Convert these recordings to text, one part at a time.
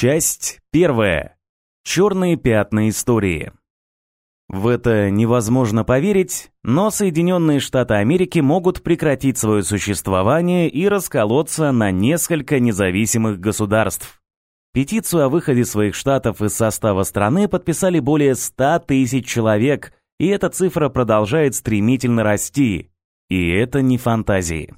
Часть первая. Черные пятна истории. В это невозможно поверить, но Соединенные Штаты Америки могут прекратить свое существование и расколоться на несколько независимых государств. Петицию о выходе своих штатов из состава страны подписали более 100 тысяч человек, и эта цифра продолжает стремительно расти. И это не фантазии.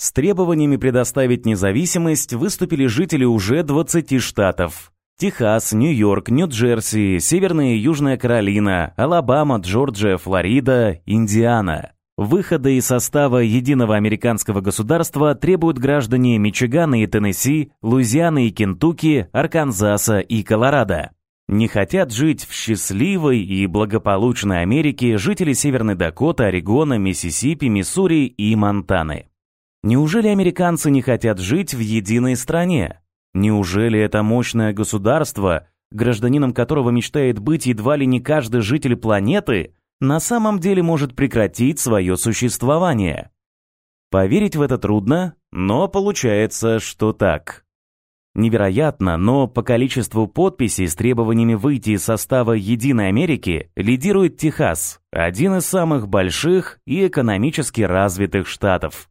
С требованиями предоставить независимость выступили жители уже 20 штатов. Техас, Нью-Йорк, Нью-Джерси, Северная и Южная Каролина, Алабама, Джорджия, Флорида, Индиана. Выхода из состава единого американского государства требуют граждане Мичигана и Теннесси, Луизианы и Кентукки, Арканзаса и Колорадо. Не хотят жить в счастливой и благополучной Америке жители Северной Дакоты, Орегона, Миссисипи, Миссури и Монтаны. Неужели американцы не хотят жить в единой стране? Неужели это мощное государство, гражданином которого мечтает быть едва ли не каждый житель планеты, на самом деле может прекратить свое существование? Поверить в это трудно, но получается, что так. Невероятно, но по количеству подписей с требованиями выйти из состава Единой Америки лидирует Техас, один из самых больших и экономически развитых штатов.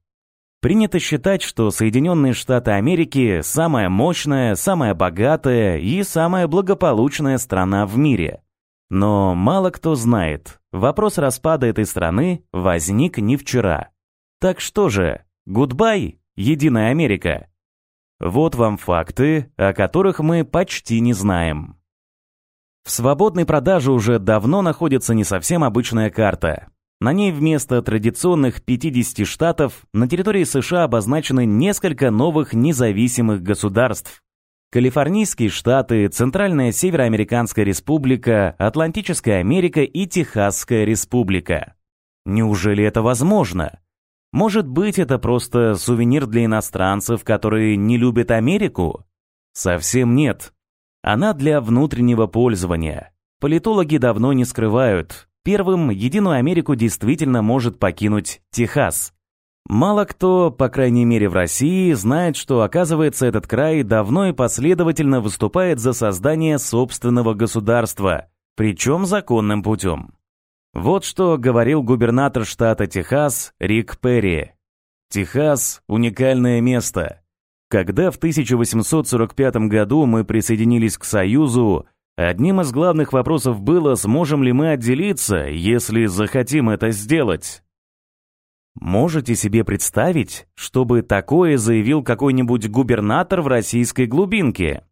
Принято считать, что Соединенные Штаты Америки – самая мощная, самая богатая и самая благополучная страна в мире. Но мало кто знает, вопрос распада этой страны возник не вчера. Так что же, гудбай, Единая Америка? Вот вам факты, о которых мы почти не знаем. В свободной продаже уже давно находится не совсем обычная карта. На ней вместо традиционных 50 штатов на территории США обозначены несколько новых независимых государств. Калифорнийские штаты, Центральная Североамериканская республика, Атлантическая Америка и Техасская республика. Неужели это возможно? Может быть, это просто сувенир для иностранцев, которые не любят Америку? Совсем нет. Она для внутреннего пользования. Политологи давно не скрывают. Первым Единую Америку действительно может покинуть Техас. Мало кто, по крайней мере в России, знает, что, оказывается, этот край давно и последовательно выступает за создание собственного государства, причем законным путем. Вот что говорил губернатор штата Техас Рик Перри. «Техас – уникальное место. Когда в 1845 году мы присоединились к Союзу, одним из главных вопросов было, сможем ли мы отделиться, если захотим это сделать». Можете себе представить, чтобы такое заявил какой-нибудь губернатор в российской глубинке?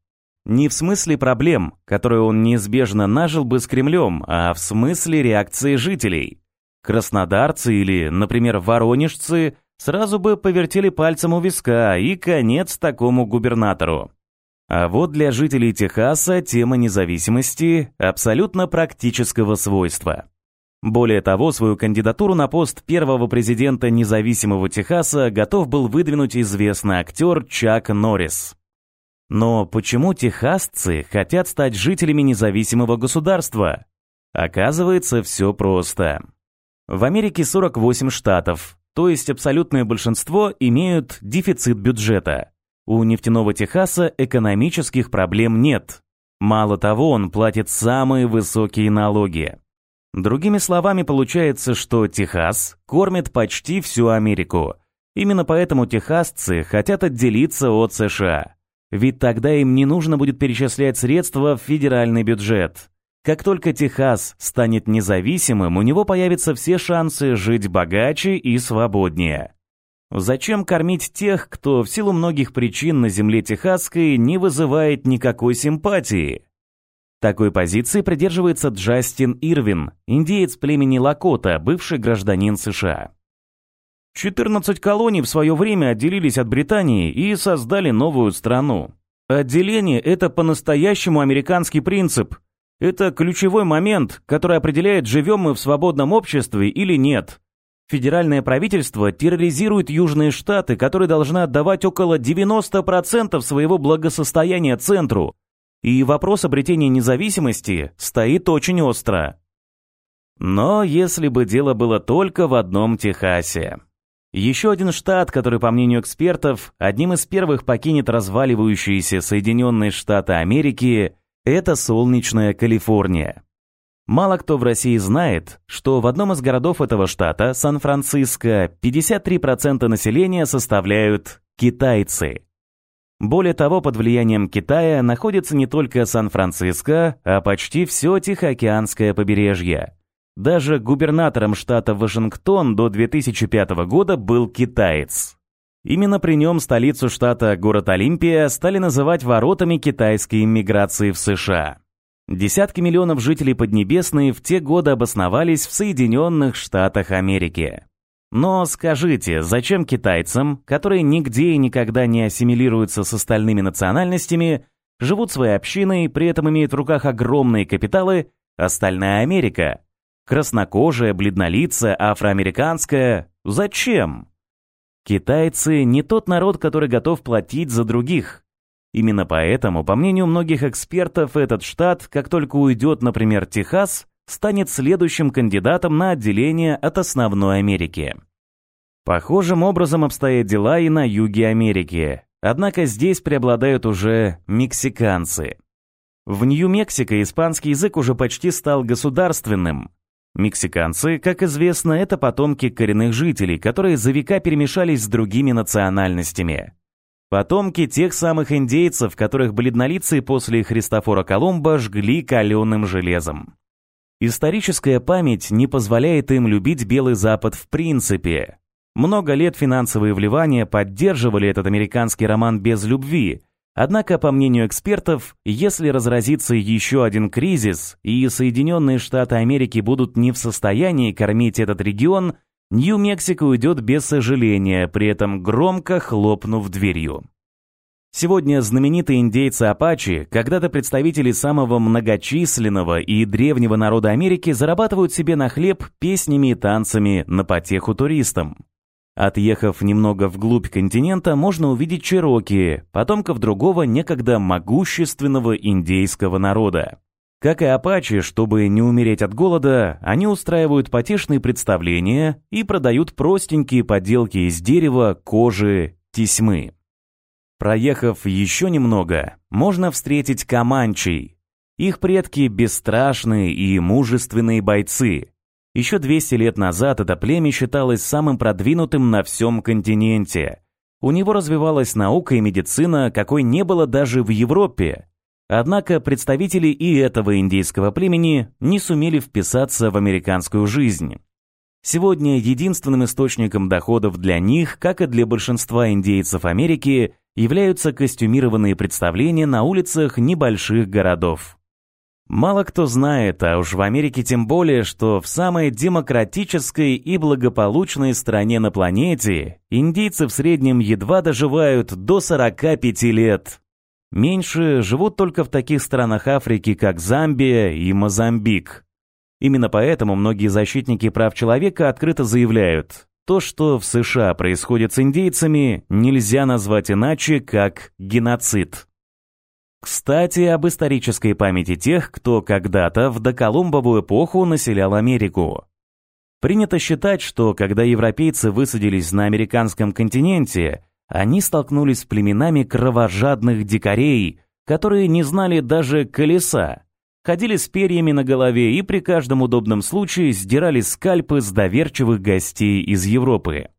Не в смысле проблем, которые он неизбежно нажил бы с Кремлем, а в смысле реакции жителей. Краснодарцы или, например, воронежцы сразу бы повертели пальцем у виска и конец такому губернатору. А вот для жителей Техаса тема независимости абсолютно практического свойства. Более того, свою кандидатуру на пост первого президента независимого Техаса готов был выдвинуть известный актер Чак Норрис. Но почему техасцы хотят стать жителями независимого государства? Оказывается, все просто. В Америке 48 штатов, то есть абсолютное большинство имеют дефицит бюджета. У нефтяного Техаса экономических проблем нет. Мало того, он платит самые высокие налоги. Другими словами, получается, что Техас кормит почти всю Америку. Именно поэтому техасцы хотят отделиться от США. Ведь тогда им не нужно будет перечислять средства в федеральный бюджет. Как только Техас станет независимым, у него появятся все шансы жить богаче и свободнее. Зачем кормить тех, кто в силу многих причин на земле техасской не вызывает никакой симпатии? Такой позиции придерживается Джастин Ирвин, индеец племени Лакота, бывший гражданин США. 14 колоний в свое время отделились от Британии и создали новую страну. Отделение – это по-настоящему американский принцип. Это ключевой момент, который определяет, живем мы в свободном обществе или нет. Федеральное правительство терроризирует Южные Штаты, которые должны отдавать около 90% своего благосостояния центру. И вопрос обретения независимости стоит очень остро. Но если бы дело было только в одном Техасе. Еще один штат, который, по мнению экспертов, одним из первых покинет разваливающиеся Соединенные Штаты Америки, это солнечная Калифорния. Мало кто в России знает, что в одном из городов этого штата, Сан-Франциско, 53% населения составляют китайцы. Более того, под влиянием Китая находится не только Сан-Франциско, а почти все Тихоокеанское побережье. Даже губернатором штата Вашингтон до 2005 года был китаец. Именно при нем столицу штата, город Олимпия, стали называть воротами китайской иммиграции в США. Десятки миллионов жителей Поднебесной в те годы обосновались в Соединенных Штатах Америки. Но скажите, зачем китайцам, которые нигде и никогда не ассимилируются с остальными национальностями, живут своей общиной, при этом имеют в руках огромные капиталы, остальная Америка? Краснокожая, бледнолицая, афроамериканская. Зачем? Китайцы не тот народ, который готов платить за других. Именно поэтому, по мнению многих экспертов, этот штат, как только уйдет, например, Техас, станет следующим кандидатом на отделение от основной Америки. Похожим образом обстоят дела и на юге Америки, однако здесь преобладают уже мексиканцы. В Нью-Мексико испанский язык уже почти стал государственным. Мексиканцы, как известно, это потомки коренных жителей, которые за века перемешались с другими национальностями. Потомки тех самых индейцев, которых бледнолицые после Христофора Колумба жгли каленым железом. Историческая память не позволяет им любить Белый Запад в принципе. Много лет финансовые вливания поддерживали этот американский роман без любви. Однако, по мнению экспертов, если разразится еще один кризис и Соединенные Штаты Америки будут не в состоянии кормить этот регион, Нью-Мексико уйдет без сожаления, при этом громко хлопнув дверью. Сегодня знаменитые индейцы Апачи, когда-то представители самого многочисленного и древнего народа Америки, зарабатывают себе на хлеб песнями и танцами на потеху туристам. Отъехав немного вглубь континента, можно увидеть чероки, потомков другого некогда могущественного индейского народа. Как и апачи, чтобы не умереть от голода, они устраивают потешные представления и продают простенькие поделки из дерева, кожи, тесьмы. Проехав еще немного, можно встретить команчей. Их предки бесстрашные и мужественные бойцы. Еще 200 лет назад это племя считалось самым продвинутым на всем континенте. У него развивалась наука и медицина, какой не было даже в Европе. Однако представители и этого индейского племени не сумели вписаться в американскую жизнь. Сегодня единственным источником доходов для них, как и для большинства индейцев Америки, являются костюмированные представления на улицах небольших городов. Мало кто знает, а уж в Америке тем более, что в самой демократической и благополучной стране на планете индейцы в среднем едва доживают до 45 лет. Меньше живут только в таких странах Африки, как Замбия и Мозамбик. Именно поэтому многие защитники прав человека открыто заявляют, то, что в США происходит с индейцами, нельзя назвать иначе, как геноцид. Кстати, об исторической памяти тех, кто когда-то в доколумбовую эпоху населял Америку. Принято считать, что когда европейцы высадились на американском континенте, они столкнулись с племенами кровожадных дикарей, которые не знали даже колеса, ходили с перьями на голове и при каждом удобном случае сдирали скальпы с доверчивых гостей из Европы.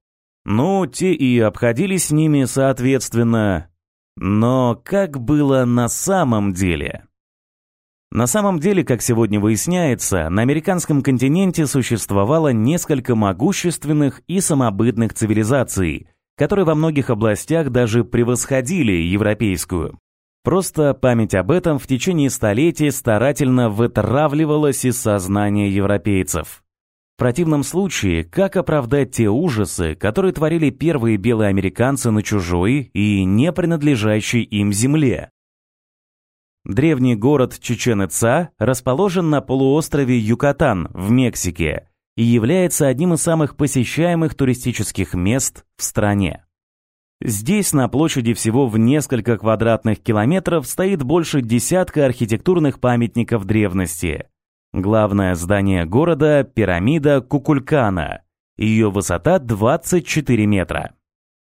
Ну, те и обходились с ними соответственно. Но как было на самом деле? На самом деле, как сегодня выясняется, на американском континенте существовало несколько могущественных и самобытных цивилизаций, которые во многих областях даже превосходили европейскую. Просто память об этом в течение столетий старательно вытравливалась из сознания европейцев. В противном случае, как оправдать те ужасы, которые творили первые белые американцы на чужой и не принадлежащей им земле? Древний город Чечен-Ица расположен на полуострове Юкатан в Мексике и является одним из самых посещаемых туристических мест в стране. Здесь на площади всего в несколько квадратных километров стоит больше десятка архитектурных памятников древности. Главное здание города – пирамида Кукулькана. Ее высота 24 метра.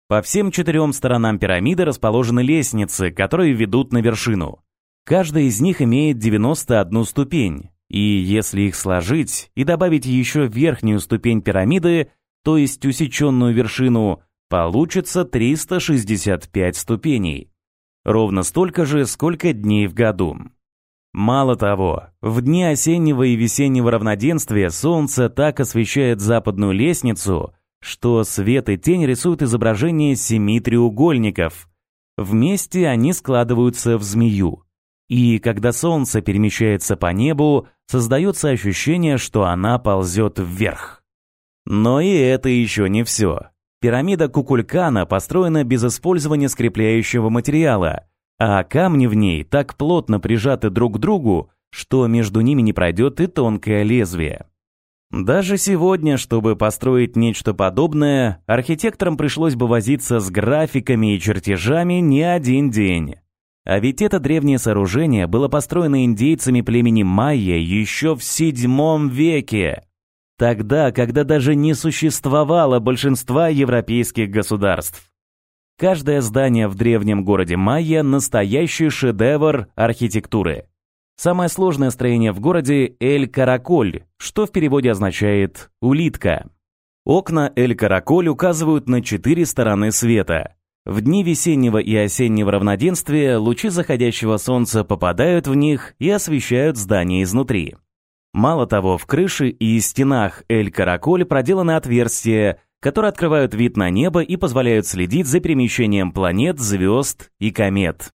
По всем четырем сторонам пирамиды расположены лестницы, которые ведут на вершину. Каждая из них имеет 91 ступень, и если их сложить и добавить еще верхнюю ступень пирамиды, то есть усеченную вершину, получится 365 ступеней. Ровно столько же, сколько дней в году. Мало того, в дни осеннего и весеннего равноденствия солнце так освещает западную лестницу, что свет и тень рисуют изображение семи треугольников. Вместе они складываются в змею. И когда солнце перемещается по небу, создается ощущение, что она ползет вверх. Но и это еще не все. Пирамида Кукулькана построена без использования скрепляющего материала, а камни в ней так плотно прижаты друг к другу, что между ними не пройдет и тонкое лезвие. Даже сегодня, чтобы построить нечто подобное, архитекторам пришлось бы возиться с графиками и чертежами не один день. А ведь это древнее сооружение было построено индейцами племени майя еще в VII веке, тогда, когда даже не существовало большинства европейских государств. Каждое здание в древнем городе Майя – настоящий шедевр архитектуры. Самое сложное строение в городе – Эль-Караколь, что в переводе означает «улитка». Окна Эль-Караколь указывают на четыре стороны света. В дни весеннего и осеннего равноденствия лучи заходящего солнца попадают в них и освещают здание изнутри. Мало того, в крыше и стенах Эль-Караколь проделаны отверстия, которые открывают вид на небо и позволяют следить за перемещением планет, звезд и комет.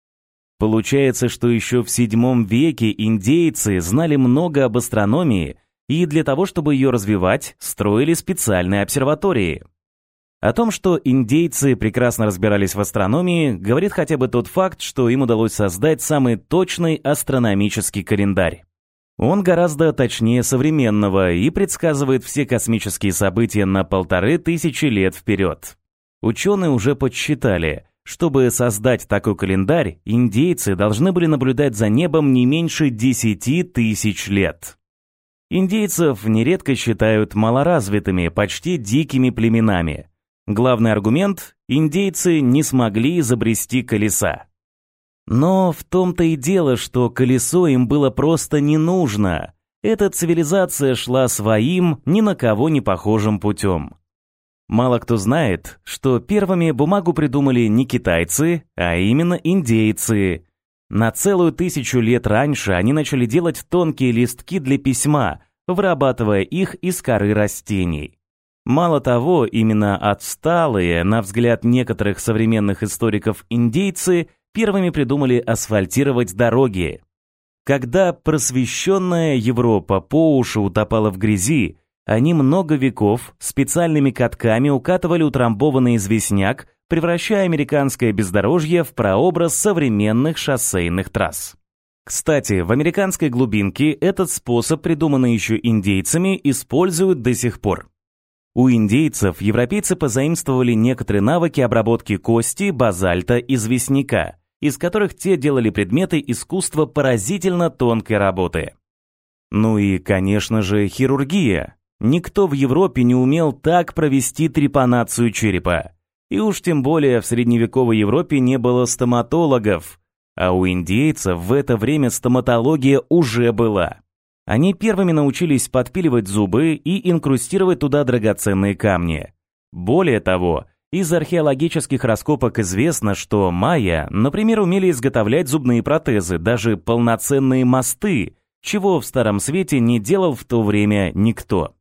Получается, что еще в VII веке индейцы знали много об астрономии и для того, чтобы ее развивать, строили специальные обсерватории. О том, что индейцы прекрасно разбирались в астрономии, говорит хотя бы тот факт, что им удалось создать самый точный астрономический календарь. Он гораздо точнее современного и предсказывает все космические события на полторы тысячи лет вперед. Ученые уже подсчитали, чтобы создать такой календарь, индейцы должны были наблюдать за небом не меньше 10 тысяч лет. Индейцев нередко считают малоразвитыми, почти дикими племенами. Главный аргумент – индейцы не смогли изобрести колеса. Но в том-то и дело, что колесо им было просто не нужно. Эта цивилизация шла своим, ни на кого не похожим путем. Мало кто знает, что первыми бумагу придумали не китайцы, а именно индейцы. На целую тысячу лет раньше они начали делать тонкие листки для письма, вырабатывая их из коры растений. Мало того, именно отсталые, на взгляд некоторых современных историков, индейцы – первыми придумали асфальтировать дороги. Когда просвещенная Европа по уши утопала в грязи, они много веков специальными катками укатывали утрамбованный известняк, превращая американское бездорожье в прообраз современных шоссейных трасс. Кстати, в американской глубинке этот способ, придуманный еще индейцами, используют до сих пор. У индейцев европейцы позаимствовали некоторые навыки обработки кости, базальта, известняка, из которых те делали предметы искусства поразительно тонкой работы. Ну и, конечно же, хирургия. Никто в Европе не умел так провести трепанацию черепа. И уж тем более в средневековой Европе не было стоматологов, а у индейцев в это время стоматология уже была. Они первыми научились подпиливать зубы и инкрустировать туда драгоценные камни. Более того, из археологических раскопок известно, что майя, например, умели изготовлять зубные протезы, даже полноценные мосты, чего в Старом Свете не делал в то время никто.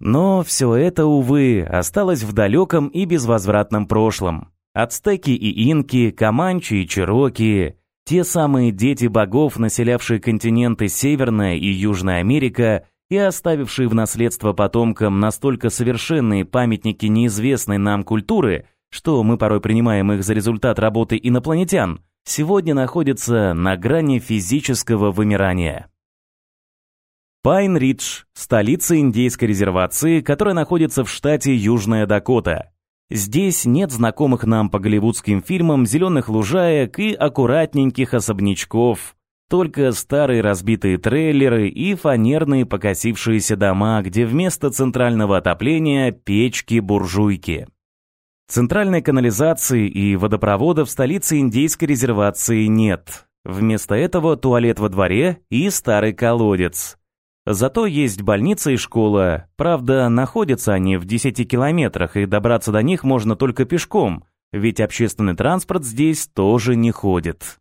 Но все это, увы, осталось в далеком и безвозвратном прошлом. Ацтеки и инки, команчи и чероки, те самые дети богов, населявшие континенты Северная и Южная Америка, и оставившие в наследство потомкам настолько совершенные памятники неизвестной нам культуры, что мы порой принимаем их за результат работы инопланетян, сегодня находятся на грани физического вымирания. Пайн-Ридж – столица индейской резервации, которая находится в штате Южная Дакота. Здесь нет знакомых нам по голливудским фильмам зеленых лужаек и аккуратненьких особнячков. Только старые разбитые трейлеры и фанерные покосившиеся дома, где вместо центрального отопления печки-буржуйки. Центральной канализации и водопровода в столице индейской резервации нет. Вместо этого туалет во дворе и старый колодец. Зато есть больница и школа. Правда, находятся они в 10 километрах, и добраться до них можно только пешком, ведь общественный транспорт здесь тоже не ходит.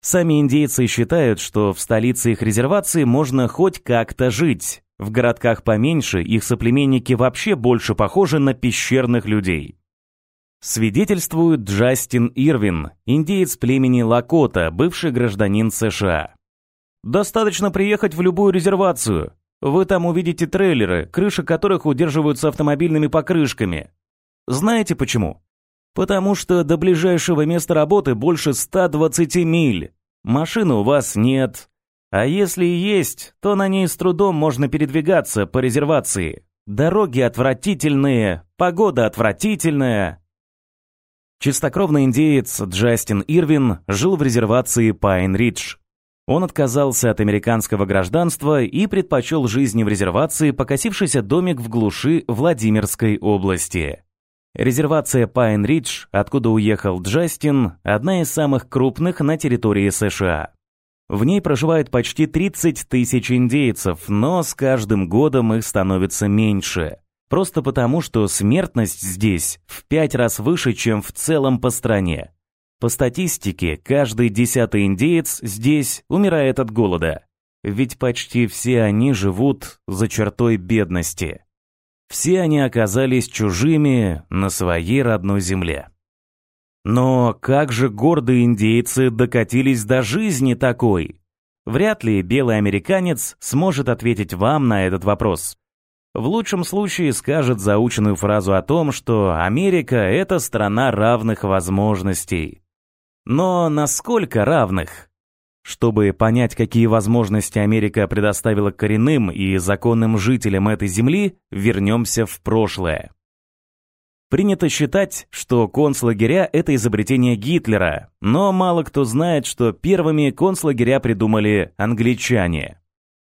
Сами индейцы считают, что в столице их резервации можно хоть как-то жить. В городках поменьше их соплеменники вообще больше похожи на пещерных людей. Свидетельствует Джастин Ирвин, индеец племени Лакота, бывший гражданин США. Достаточно приехать в любую резервацию. Вы там увидите трейлеры, крыши которых удерживаются автомобильными покрышками. Знаете почему? Потому что до ближайшего места работы больше 120 миль. Машины у вас нет. А если и есть, то на ней с трудом можно передвигаться по резервации. Дороги отвратительные, погода отвратительная. Чистокровный индеец Джастин Ирвин жил в резервации Пайн-Ридж. Он отказался от американского гражданства и предпочел жизни в резервации покосившийся домик в глуши Владимирской области. Резервация Пайн-Ридж, откуда уехал Джастин, одна из самых крупных на территории США. В ней проживает почти 30 тысяч индейцев, но с каждым годом их становится меньше. Просто потому, что смертность здесь в пять раз выше, чем в целом по стране. По статистике, каждый десятый индеец здесь умирает от голода. Ведь почти все они живут за чертой бедности. Все они оказались чужими на своей родной земле. Но как же гордые индейцы докатились до жизни такой? Вряд ли белый американец сможет ответить вам на этот вопрос. В лучшем случае скажет заученную фразу о том, что Америка — это страна равных возможностей. Но насколько равных? Чтобы понять, какие возможности Америка предоставила коренным и законным жителям этой земли, вернемся в прошлое. Принято считать, что концлагеря – это изобретение Гитлера, но мало кто знает, что первыми концлагеря придумали англичане.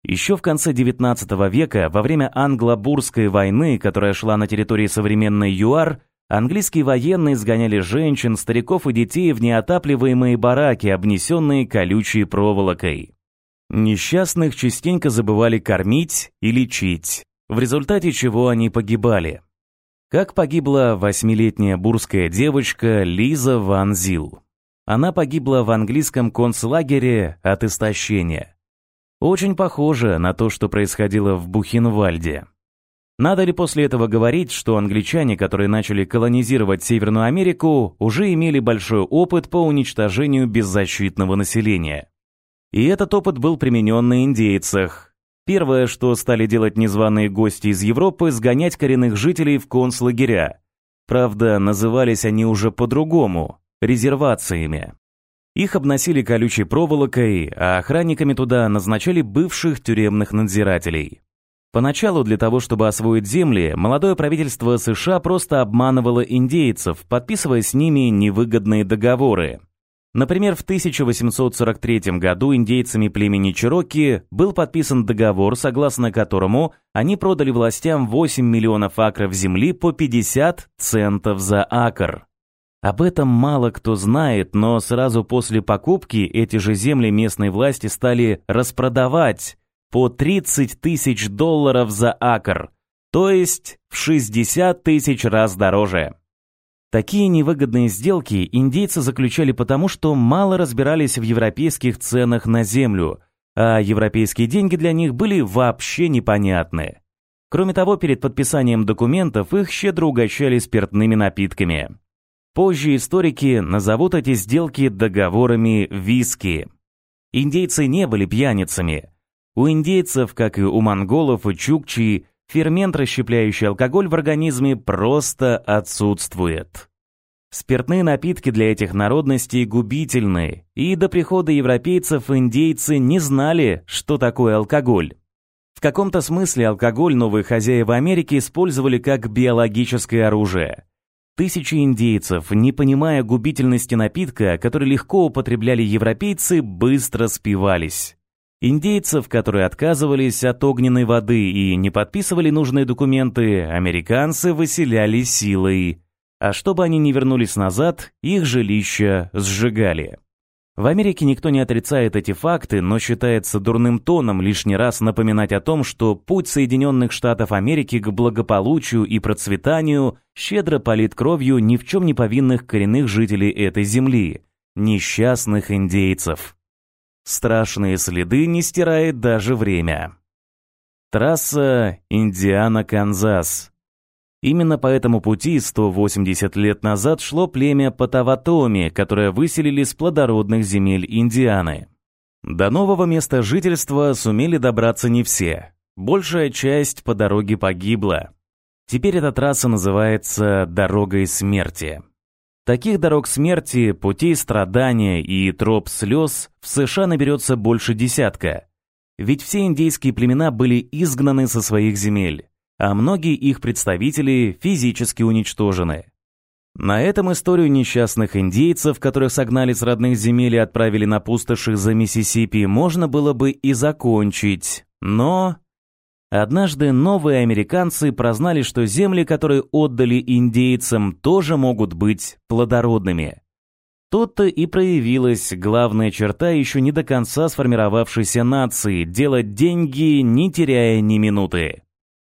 Еще в конце XIX века, во время Англо-Бурской войны, которая шла на территории современной ЮАР, Английские военные сгоняли женщин, стариков и детей в неотапливаемые бараки, обнесенные колючей проволокой. Несчастных частенько забывали кормить и лечить, в результате чего они погибали. Как погибла восьмилетняя бурская девочка Лиза Ван Зил. Она погибла в английском концлагере от истощения. Очень похоже на то, что происходило в Бухенвальде. Надо ли после этого говорить, что англичане, которые начали колонизировать Северную Америку, уже имели большой опыт по уничтожению беззащитного населения? И этот опыт был применен на индейцах. Первое, что стали делать незваные гости из Европы, сгонять коренных жителей в концлагеря. Правда, назывались они уже по-другому – резервациями. Их обносили колючей проволокой, а охранниками туда назначали бывших тюремных надзирателей. Поначалу для того, чтобы освоить земли, молодое правительство США просто обманывало индейцев, подписывая с ними невыгодные договоры. Например, в 1843 году индейцами племени Чероки был подписан договор, согласно которому они продали властям 8 миллионов акров земли по 50 центов за акр. Об этом мало кто знает, но сразу после покупки эти же земли местные власти стали распродавать, по 30 тысяч долларов за акр, то есть в 60 тысяч раз дороже. Такие невыгодные сделки индейцы заключали потому, что мало разбирались в европейских ценах на землю, а европейские деньги для них были вообще непонятны. Кроме того, перед подписанием документов их щедро угощали спиртными напитками. Позже историки назовут эти сделки договорами виски. Индейцы не были пьяницами, у индейцев, как и у монголов и чукчи, фермент, расщепляющий алкоголь в организме, просто отсутствует. Спиртные напитки для этих народностей губительны, и до прихода европейцев индейцы не знали, что такое алкоголь. В каком-то смысле алкоголь новые хозяева Америки использовали как биологическое оружие. Тысячи индейцев, не понимая губительности напитка, который легко употребляли европейцы, быстро спивались. Индейцев, которые отказывались от огненной воды и не подписывали нужные документы, американцы выселяли силой. А чтобы они не вернулись назад, их жилища сжигали. В Америке никто не отрицает эти факты, но считается дурным тоном лишний раз напоминать о том, что путь Соединенных Штатов Америки к благополучию и процветанию щедро полит кровью ни в чем не повинных коренных жителей этой земли, несчастных индейцев. Страшные следы не стирает даже время. Трасса Индиана-Канзас. Именно по этому пути 180 лет назад шло племя Потаватоми, которое выселили с плодородных земель Индианы. До нового места жительства сумели добраться не все. Большая часть по дороге погибла. Теперь эта трасса называется «Дорогой смерти». Таких дорог смерти, путей страдания и троп слез в США наберется больше десятка. Ведь все индейские племена были изгнаны со своих земель, а многие их представители физически уничтожены. На этом историю несчастных индейцев, которых согнали с родных земель и отправили на пустоши за Миссисипи, можно было бы и закончить. Но Однажды новые американцы прознали, что земли, которые отдали индейцам, тоже могут быть плодородными. Тут-то и проявилась главная черта еще не до конца сформировавшейся нации – делать деньги, не теряя ни минуты.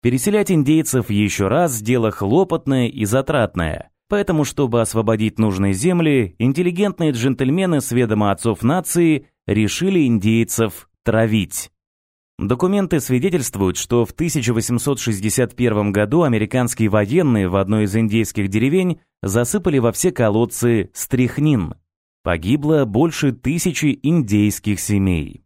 Переселять индейцев еще раз – дело хлопотное и затратное. Поэтому, чтобы освободить нужные земли, интеллигентные джентльмены с ведома отцов нации решили индейцев травить. Документы свидетельствуют, что в 1861 году американские военные в одной из индейских деревень засыпали во все колодцы стрихнин. Погибло больше тысячи индейских семей.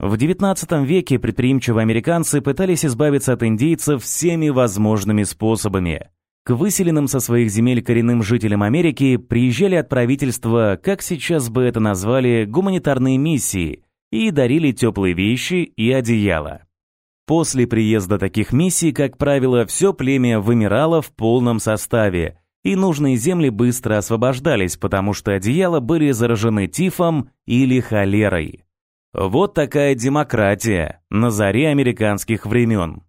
В XIX веке предприимчивые американцы пытались избавиться от индейцев всеми возможными способами. К выселенным со своих земель коренным жителям Америки приезжали от правительства, как сейчас бы это назвали, гуманитарные миссии – и дарили теплые вещи и одеяло. После приезда таких миссий, как правило, все племя вымирало в полном составе, и нужные земли быстро освобождались, потому что одеяла были заражены тифом или холерой. Вот такая демократия на заре американских времен.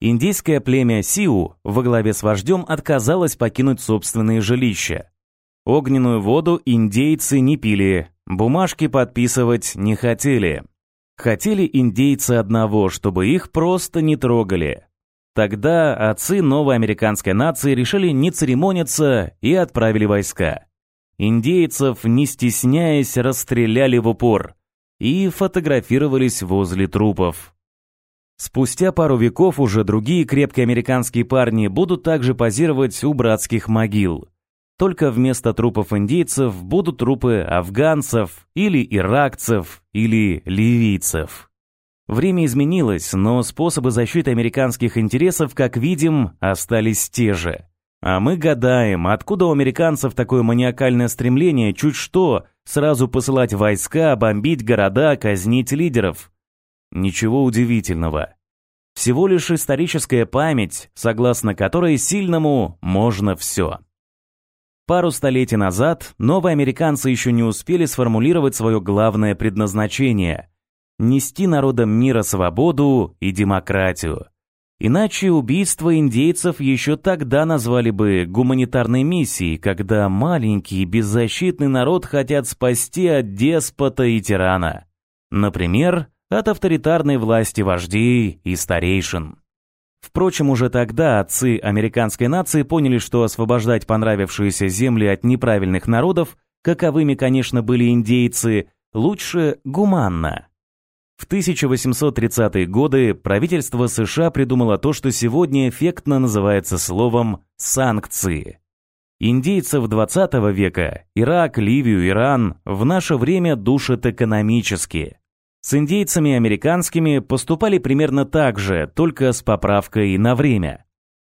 Индийское племя Сиу во главе с вождем отказалось покинуть собственные жилища. Огненную воду индейцы не пили, Бумажки подписывать не хотели. Хотели индейцы одного, чтобы их просто не трогали. Тогда отцы новой американской нации решили не церемониться и отправили войска. Индейцев, не стесняясь, расстреляли в упор и фотографировались возле трупов. Спустя пару веков уже другие крепкие американские парни будут также позировать у братских могил. Только вместо трупов индейцев будут трупы афганцев или иракцев или ливийцев. Время изменилось, но способы защиты американских интересов, как видим, остались те же. А мы гадаем, откуда у американцев такое маниакальное стремление чуть что сразу посылать войска, бомбить города, казнить лидеров. Ничего удивительного. Всего лишь историческая память, согласно которой сильному можно все. Пару столетий назад новые американцы еще не успели сформулировать свое главное предназначение – нести народам мира свободу и демократию. Иначе убийство индейцев еще тогда назвали бы гуманитарной миссией, когда маленький беззащитный народ хотят спасти от деспота и тирана. Например, от авторитарной власти вождей и старейшин. Впрочем, уже тогда отцы американской нации поняли, что освобождать понравившиеся земли от неправильных народов, каковыми, конечно, были индейцы, лучше гуманно. В 1830-е годы правительство США придумало то, что сегодня эффектно называется словом «санкции». Индейцев 20 века, Ирак, Ливию, Иран в наше время душат экономически – с индейцами американскими поступали примерно так же, только с поправкой на время.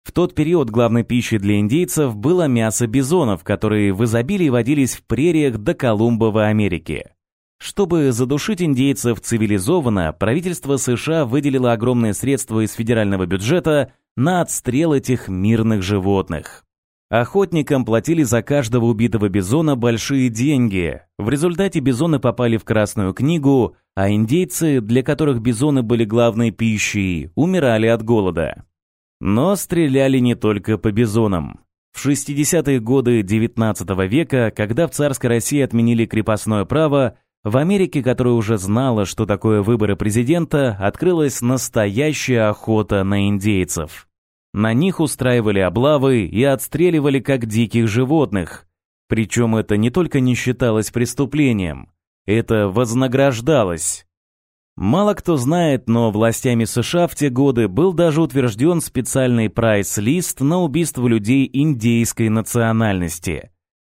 В тот период главной пищей для индейцев было мясо бизонов, которые в изобилии водились в прериях до Колумба в Америке. Чтобы задушить индейцев цивилизованно, правительство США выделило огромные средства из федерального бюджета на отстрел этих мирных животных. Охотникам платили за каждого убитого бизона большие деньги. В результате бизоны попали в Красную книгу, а индейцы, для которых бизоны были главной пищей, умирали от голода. Но стреляли не только по бизонам. В 60-е годы XIX века, когда в царской России отменили крепостное право, в Америке, которая уже знала, что такое выборы президента, открылась настоящая охота на индейцев. На них устраивали облавы и отстреливали как диких животных. Причем это не только не считалось преступлением, это вознаграждалось. Мало кто знает, но властями США в те годы был даже утвержден специальный прайс-лист на убийство людей индейской национальности.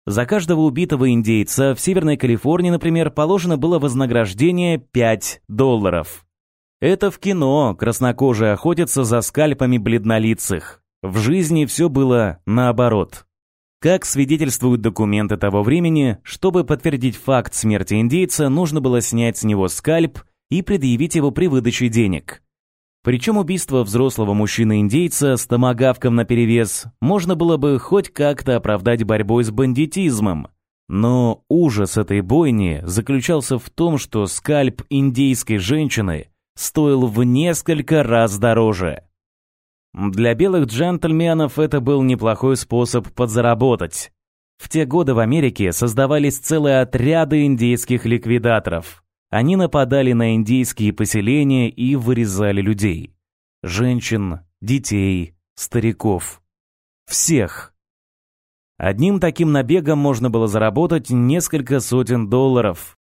За каждого убитого индейца в Северной Калифорнии, например, положено было вознаграждение 5 долларов. Это в кино краснокожие охотятся за скальпами бледнолицых. В жизни все было наоборот. Как свидетельствуют документы того времени, чтобы подтвердить факт смерти индейца, нужно было снять с него скальп и предъявить его при выдаче денег. Причем убийство взрослого мужчины-индейца с томагавком наперевес можно было бы хоть как-то оправдать борьбой с бандитизмом. Но ужас этой бойни заключался в том, что скальп индейской женщины стоил в несколько раз дороже. Для белых джентльменов это был неплохой способ подзаработать. В те годы в Америке создавались целые отряды индейских ликвидаторов. Они нападали на индейские поселения и вырезали людей. Женщин, детей, стариков. Всех. Одним таким набегом можно было заработать несколько сотен долларов.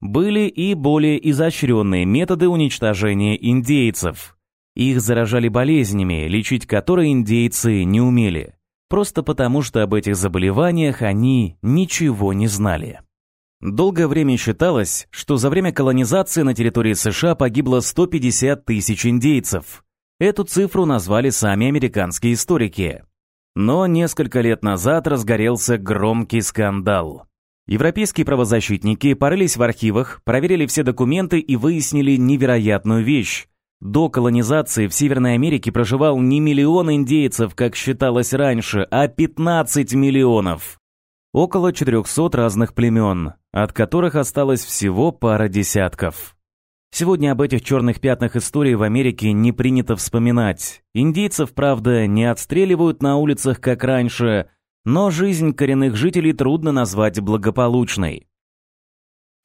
Были и более изощренные методы уничтожения индейцев. Их заражали болезнями, лечить которые индейцы не умели. Просто потому, что об этих заболеваниях они ничего не знали. Долгое время считалось, что за время колонизации на территории США погибло 150 тысяч индейцев. Эту цифру назвали сами американские историки. Но несколько лет назад разгорелся громкий скандал. Европейские правозащитники порылись в архивах, проверили все документы и выяснили невероятную вещь. До колонизации в Северной Америке проживал не миллион индейцев, как считалось раньше, а 15 миллионов. Около 400 разных племен, от которых осталось всего пара десятков. Сегодня об этих черных пятнах истории в Америке не принято вспоминать. Индейцев, правда, не отстреливают на улицах, как раньше, но жизнь коренных жителей трудно назвать благополучной.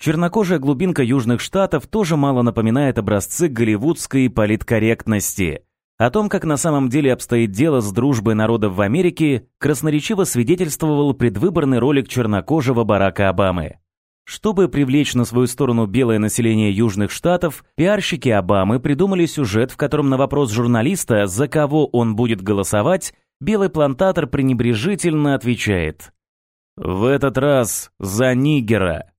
Чернокожая глубинка Южных Штатов тоже мало напоминает образцы голливудской политкорректности – о том, как на самом деле обстоит дело с дружбой народов в Америке, красноречиво свидетельствовал предвыборный ролик чернокожего Барака Обамы. Чтобы привлечь на свою сторону белое население Южных Штатов, пиарщики Обамы придумали сюжет, в котором на вопрос журналиста, за кого он будет голосовать, белый плантатор пренебрежительно отвечает «В этот раз за нигера».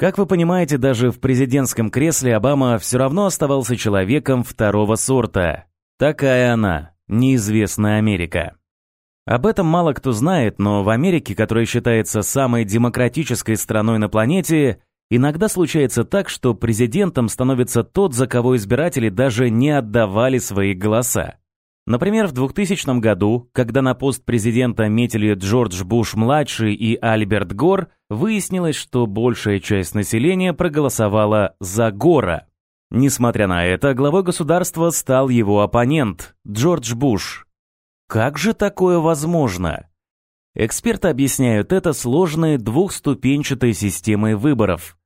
Как вы понимаете, даже в президентском кресле Обама все равно оставался человеком второго сорта, Такая она, неизвестная Америка. Об этом мало кто знает, но в Америке, которая считается самой демократической страной на планете, иногда случается так, что президентом становится тот, за кого избиратели даже не отдавали свои голоса. Например, в 2000 году, когда на пост президента метили Джордж Буш-младший и Альберт Гор, выяснилось, что большая часть населения проголосовала за Гора. Несмотря на это, главой государства стал его оппонент, Джордж Буш. Как же такое возможно? Эксперты объясняют это сложной двухступенчатой системой выборов.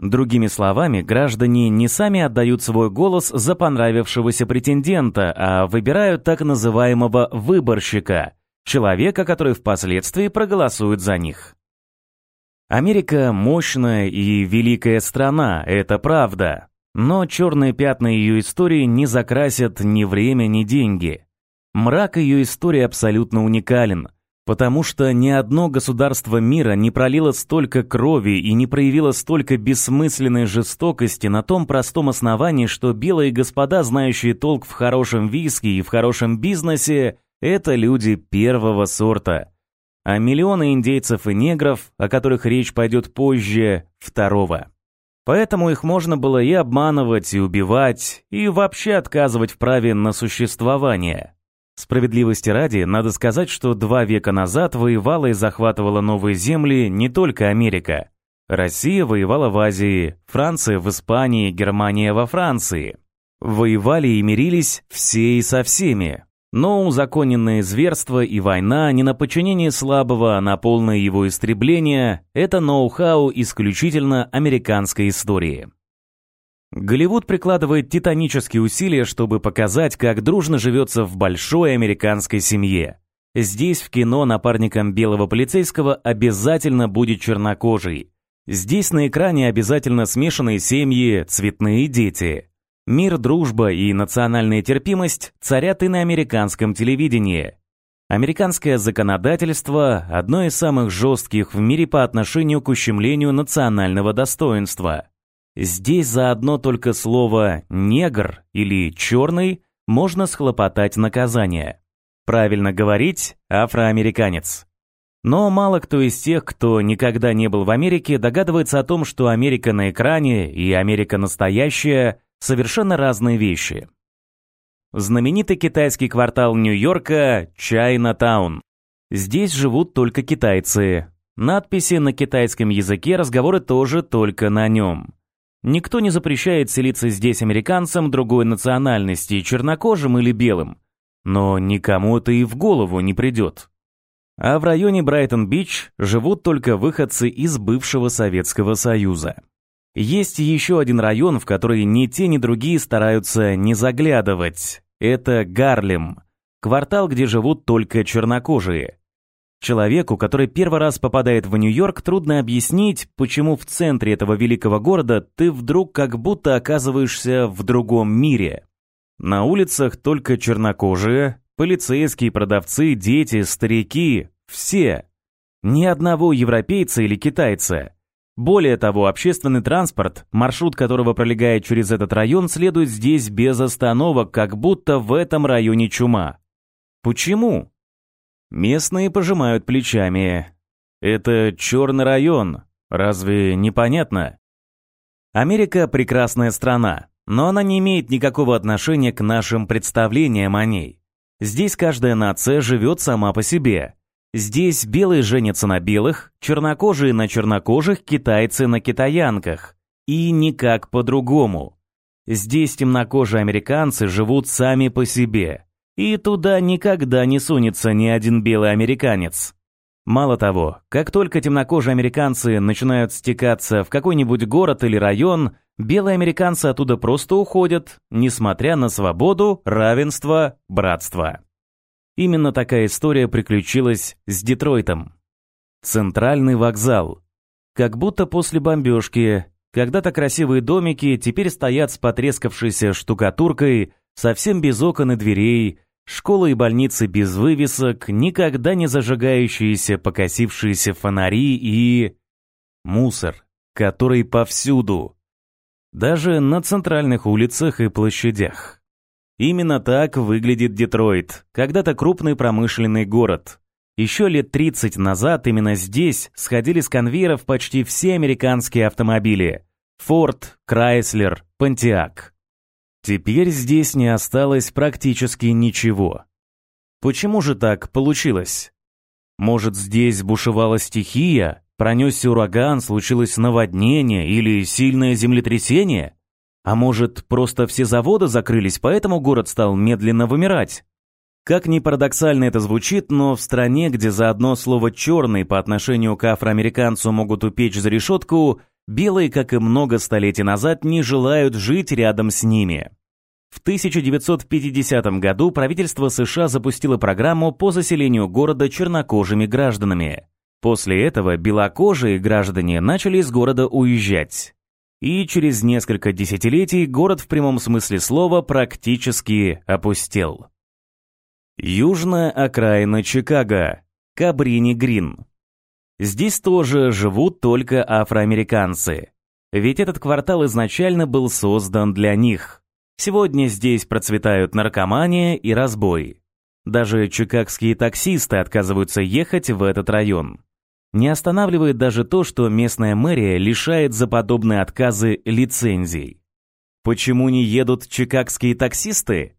Другими словами, граждане не сами отдают свой голос за понравившегося претендента, а выбирают так называемого выборщика, человека, который впоследствии проголосует за них. Америка – мощная и великая страна, это правда. Но черные пятна ее истории не закрасят ни время, ни деньги. Мрак ее истории абсолютно уникален, потому что ни одно государство мира не пролило столько крови и не проявило столько бессмысленной жестокости на том простом основании, что белые господа, знающие толк в хорошем виске и в хорошем бизнесе, это люди первого сорта. А миллионы индейцев и негров, о которых речь пойдет позже, второго. Поэтому их можно было и обманывать, и убивать, и вообще отказывать в праве на существование. Справедливости ради, надо сказать, что два века назад воевала и захватывала новые земли не только Америка. Россия воевала в Азии, Франция в Испании, Германия во Франции. Воевали и мирились все и со всеми. Но узаконенные зверства и война не на подчинение слабого, а на полное его истребление – это ноу-хау исключительно американской истории. Голливуд прикладывает титанические усилия, чтобы показать, как дружно живется в большой американской семье. Здесь в кино напарником белого полицейского обязательно будет чернокожий. Здесь на экране обязательно смешанные семьи, цветные дети. Мир, дружба и национальная терпимость царят и на американском телевидении. Американское законодательство – одно из самых жестких в мире по отношению к ущемлению национального достоинства. Здесь за одно только слово «негр» или «черный» можно схлопотать наказание. Правильно говорить «афроамериканец». Но мало кто из тех, кто никогда не был в Америке, догадывается о том, что Америка на экране и Америка настоящая – совершенно разные вещи. Знаменитый китайский квартал Нью-Йорка – Чайна-таун. Здесь живут только китайцы. Надписи на китайском языке, разговоры тоже только на нем. Никто не запрещает селиться здесь американцам другой национальности, чернокожим или белым. Но никому это и в голову не придет. А в районе Брайтон-Бич живут только выходцы из бывшего Советского Союза. Есть еще один район, в который ни те, ни другие стараются не заглядывать. Это Гарлем, квартал, где живут только чернокожие. Человеку, который первый раз попадает в Нью-Йорк, трудно объяснить, почему в центре этого великого города ты вдруг как будто оказываешься в другом мире. На улицах только чернокожие, полицейские, продавцы, дети, старики, все. Ни одного европейца или китайца. Более того, общественный транспорт, маршрут которого пролегает через этот район, следует здесь без остановок, как будто в этом районе чума. Почему? Местные пожимают плечами. Это черный район. Разве непонятно? Америка прекрасная страна, но она не имеет никакого отношения к нашим представлениям о ней. Здесь каждая нация живет сама по себе. Здесь белые женятся на белых, чернокожие на чернокожих, китайцы на китаянках. И никак по-другому. Здесь темнокожие американцы живут сами по себе. И туда никогда не сунется ни один белый американец. Мало того, как только темнокожие американцы начинают стекаться в какой-нибудь город или район, белые американцы оттуда просто уходят, несмотря на свободу, равенство, братство. Именно такая история приключилась с Детройтом. Центральный вокзал. Как будто после бомбежки, когда-то красивые домики теперь стоят с потрескавшейся штукатуркой, совсем без окон и дверей, Школы и больницы без вывесок, никогда не зажигающиеся покосившиеся фонари и... Мусор, который повсюду. Даже на центральных улицах и площадях. Именно так выглядит Детройт, когда-то крупный промышленный город. Еще лет 30 назад именно здесь сходили с конвейеров почти все американские автомобили. Форд, Крайслер, Pontiac. Теперь здесь не осталось практически ничего. Почему же так получилось? Может, здесь бушевала стихия, пронесся ураган, случилось наводнение или сильное землетрясение? А может, просто все заводы закрылись, поэтому город стал медленно вымирать? Как ни парадоксально это звучит, но в стране, где за одно слово «черный» по отношению к афроамериканцу могут упечь за решетку, белые, как и много столетий назад, не желают жить рядом с ними. В 1950 году правительство США запустило программу по заселению города чернокожими гражданами. После этого белокожие граждане начали из города уезжать. И через несколько десятилетий город в прямом смысле слова практически опустел. Южная окраина Чикаго. Кабрини-Грин. Здесь тоже живут только афроамериканцы. Ведь этот квартал изначально был создан для них. Сегодня здесь процветают наркомания и разбой. Даже чикагские таксисты отказываются ехать в этот район. Не останавливает даже то, что местная мэрия лишает за подобные отказы лицензий. Почему не едут чикагские таксисты?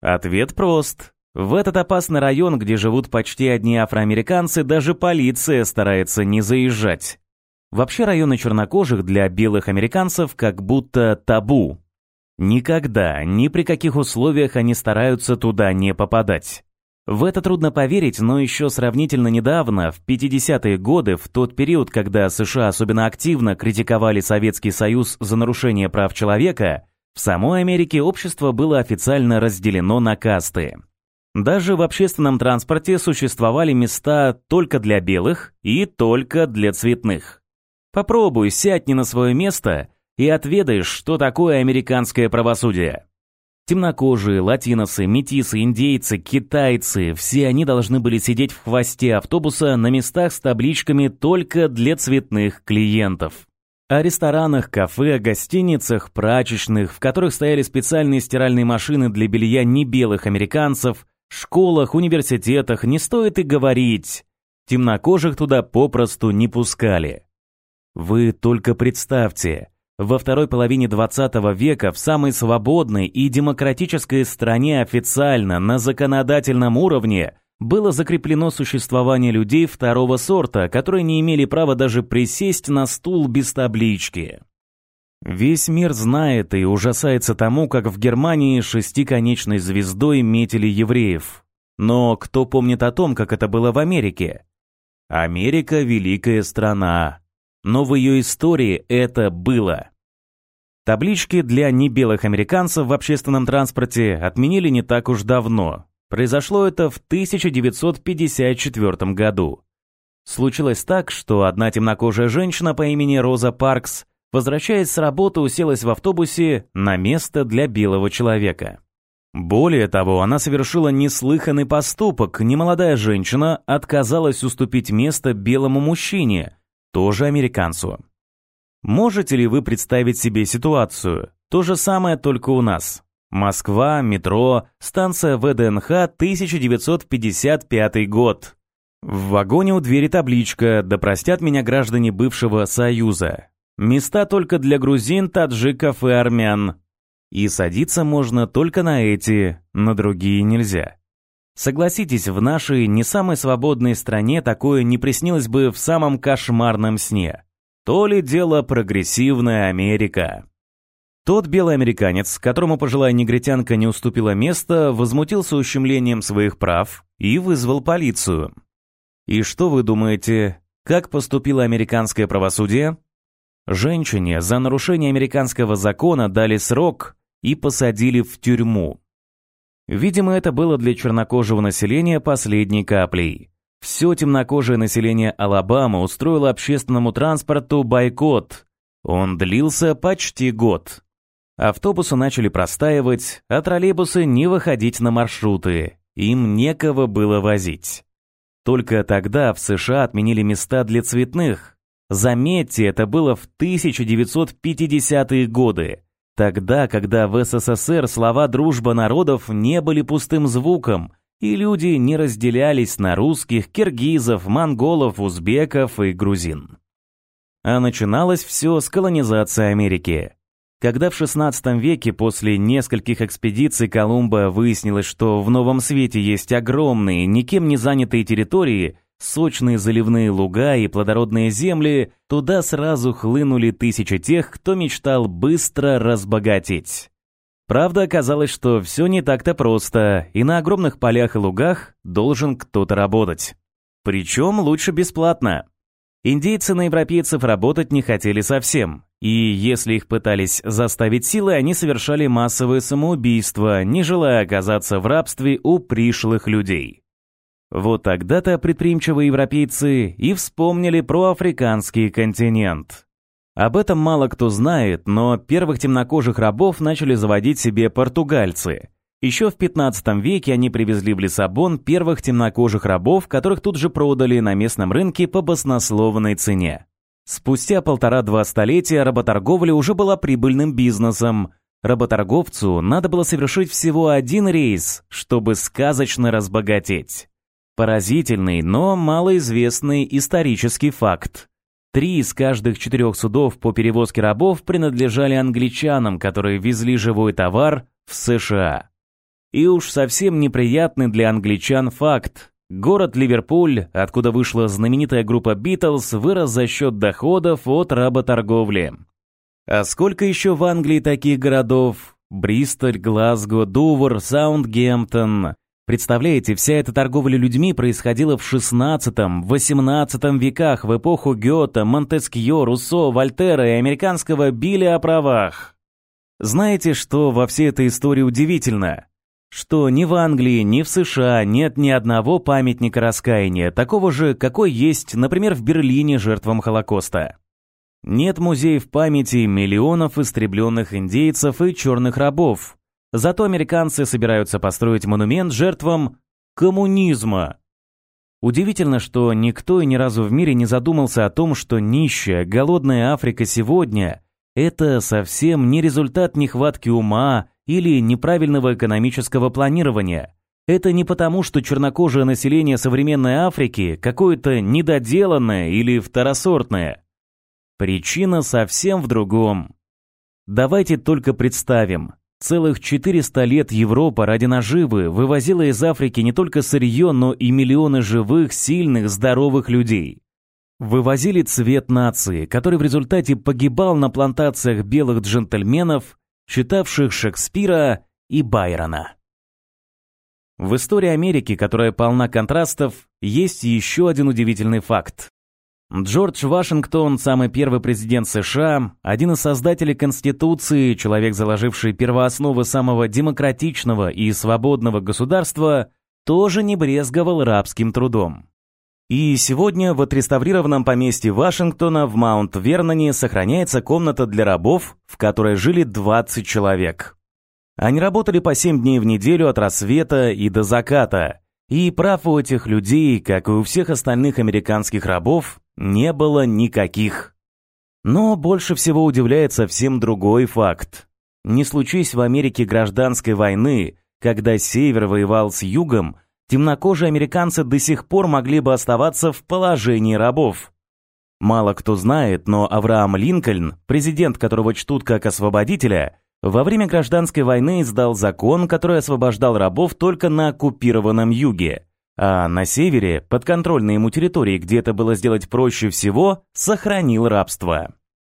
Ответ прост. В этот опасный район, где живут почти одни афроамериканцы, даже полиция старается не заезжать. Вообще районы чернокожих для белых американцев как будто табу. Никогда, ни при каких условиях они стараются туда не попадать. В это трудно поверить, но еще сравнительно недавно, в 50-е годы, в тот период, когда США особенно активно критиковали Советский Союз за нарушение прав человека, в самой Америке общество было официально разделено на касты. Даже в общественном транспорте существовали места только для белых и только для цветных. Попробуй, сядь не на свое место и отведаешь, что такое американское правосудие. Темнокожие, латиносы, метисы, индейцы, китайцы – все они должны были сидеть в хвосте автобуса на местах с табличками только для цветных клиентов. О ресторанах, кафе, гостиницах, прачечных, в которых стояли специальные стиральные машины для белья небелых американцев, школах, университетах не стоит и говорить. Темнокожих туда попросту не пускали. Вы только представьте, во второй половине 20 века в самой свободной и демократической стране официально на законодательном уровне было закреплено существование людей второго сорта, которые не имели права даже присесть на стул без таблички. Весь мир знает и ужасается тому, как в Германии шестиконечной звездой метили евреев. Но кто помнит о том, как это было в Америке? Америка – великая страна, но в ее истории это было. Таблички для небелых американцев в общественном транспорте отменили не так уж давно. Произошло это в 1954 году. Случилось так, что одна темнокожая женщина по имени Роза Паркс, возвращаясь с работы, уселась в автобусе на место для белого человека. Более того, она совершила неслыханный поступок. Немолодая женщина отказалась уступить место белому мужчине, тоже американцу. Можете ли вы представить себе ситуацию? То же самое только у нас. Москва, метро, станция ВДНХ, 1955 год. В вагоне у двери табличка «Да простят меня граждане бывшего Союза». Места только для грузин, таджиков и армян. И садиться можно только на эти, на другие нельзя. Согласитесь, в нашей не самой свободной стране такое не приснилось бы в самом кошмарном сне. То ли дело прогрессивная Америка. Тот белый американец, которому пожилая негритянка не уступила место, возмутился ущемлением своих прав и вызвал полицию. И что вы думаете, как поступило американское правосудие? Женщине за нарушение американского закона дали срок и посадили в тюрьму. Видимо, это было для чернокожего населения последней каплей. Все темнокожее население Алабамы устроило общественному транспорту бойкот. Он длился почти год. Автобусы начали простаивать, а троллейбусы не выходить на маршруты. Им некого было возить. Только тогда в США отменили места для цветных. Заметьте, это было в 1950-е годы. Тогда, когда в СССР слова «дружба народов» не были пустым звуком, и люди не разделялись на русских, киргизов, монголов, узбеков и грузин. А начиналось все с колонизации Америки. Когда в XVI веке после нескольких экспедиций Колумба выяснилось, что в Новом Свете есть огромные, никем не занятые территории, сочные заливные луга и плодородные земли, туда сразу хлынули тысячи тех, кто мечтал быстро разбогатеть. Правда, оказалось, что все не так-то просто, и на огромных полях и лугах должен кто-то работать. Причем лучше бесплатно. Индейцы на европейцев работать не хотели совсем, и если их пытались заставить силой, они совершали массовые самоубийства, не желая оказаться в рабстве у пришлых людей. Вот тогда-то предприимчивые европейцы и вспомнили про африканский континент. Об этом мало кто знает, но первых темнокожих рабов начали заводить себе португальцы. Еще в 15 веке они привезли в Лиссабон первых темнокожих рабов, которых тут же продали на местном рынке по баснословной цене. Спустя полтора-два столетия работорговля уже была прибыльным бизнесом. Работорговцу надо было совершить всего один рейс, чтобы сказочно разбогатеть. Поразительный, но малоизвестный исторический факт. Три из каждых четырех судов по перевозке рабов принадлежали англичанам, которые везли живой товар в США. И уж совсем неприятный для англичан факт. Город Ливерпуль, откуда вышла знаменитая группа Битлз, вырос за счет доходов от работорговли. А сколько еще в Англии таких городов? Бристоль, Глазго, Дувр, Саундгемптон. Представляете, вся эта торговля людьми происходила в XVI-XVIII веках, в эпоху Гёта, Монтескьё, Руссо, Вольтера и американского Билли о правах. Знаете, что во всей этой истории удивительно? Что ни в Англии, ни в США нет ни одного памятника раскаяния, такого же, какой есть, например, в Берлине жертвам Холокоста. Нет музеев памяти миллионов истребленных индейцев и черных рабов. Зато американцы собираются построить монумент жертвам коммунизма. Удивительно, что никто и ни разу в мире не задумался о том, что нищая, голодная Африка сегодня – это совсем не результат нехватки ума или неправильного экономического планирования. Это не потому, что чернокожее население современной Африки какое-то недоделанное или второсортное. Причина совсем в другом. Давайте только представим. Целых 400 лет Европа ради наживы вывозила из Африки не только сырье, но и миллионы живых, сильных, здоровых людей. Вывозили цвет нации, который в результате погибал на плантациях белых джентльменов читавших Шекспира и Байрона. В истории Америки, которая полна контрастов, есть еще один удивительный факт. Джордж Вашингтон, самый первый президент США, один из создателей Конституции, человек, заложивший первоосновы самого демократичного и свободного государства, тоже не брезговал рабским трудом. И сегодня в отреставрированном поместье Вашингтона в Маунт-Верноне сохраняется комната для рабов, в которой жили 20 человек. Они работали по 7 дней в неделю от рассвета и до заката, и прав у этих людей, как и у всех остальных американских рабов, не было никаких. Но больше всего удивляет совсем другой факт. Не случись в Америке гражданской войны, когда Север воевал с Югом, темнокожие американцы до сих пор могли бы оставаться в положении рабов. Мало кто знает, но Авраам Линкольн, президент которого чтут как освободителя, во время гражданской войны издал закон, который освобождал рабов только на оккупированном юге, а на севере, подконтрольной ему территории, где это было сделать проще всего, сохранил рабство.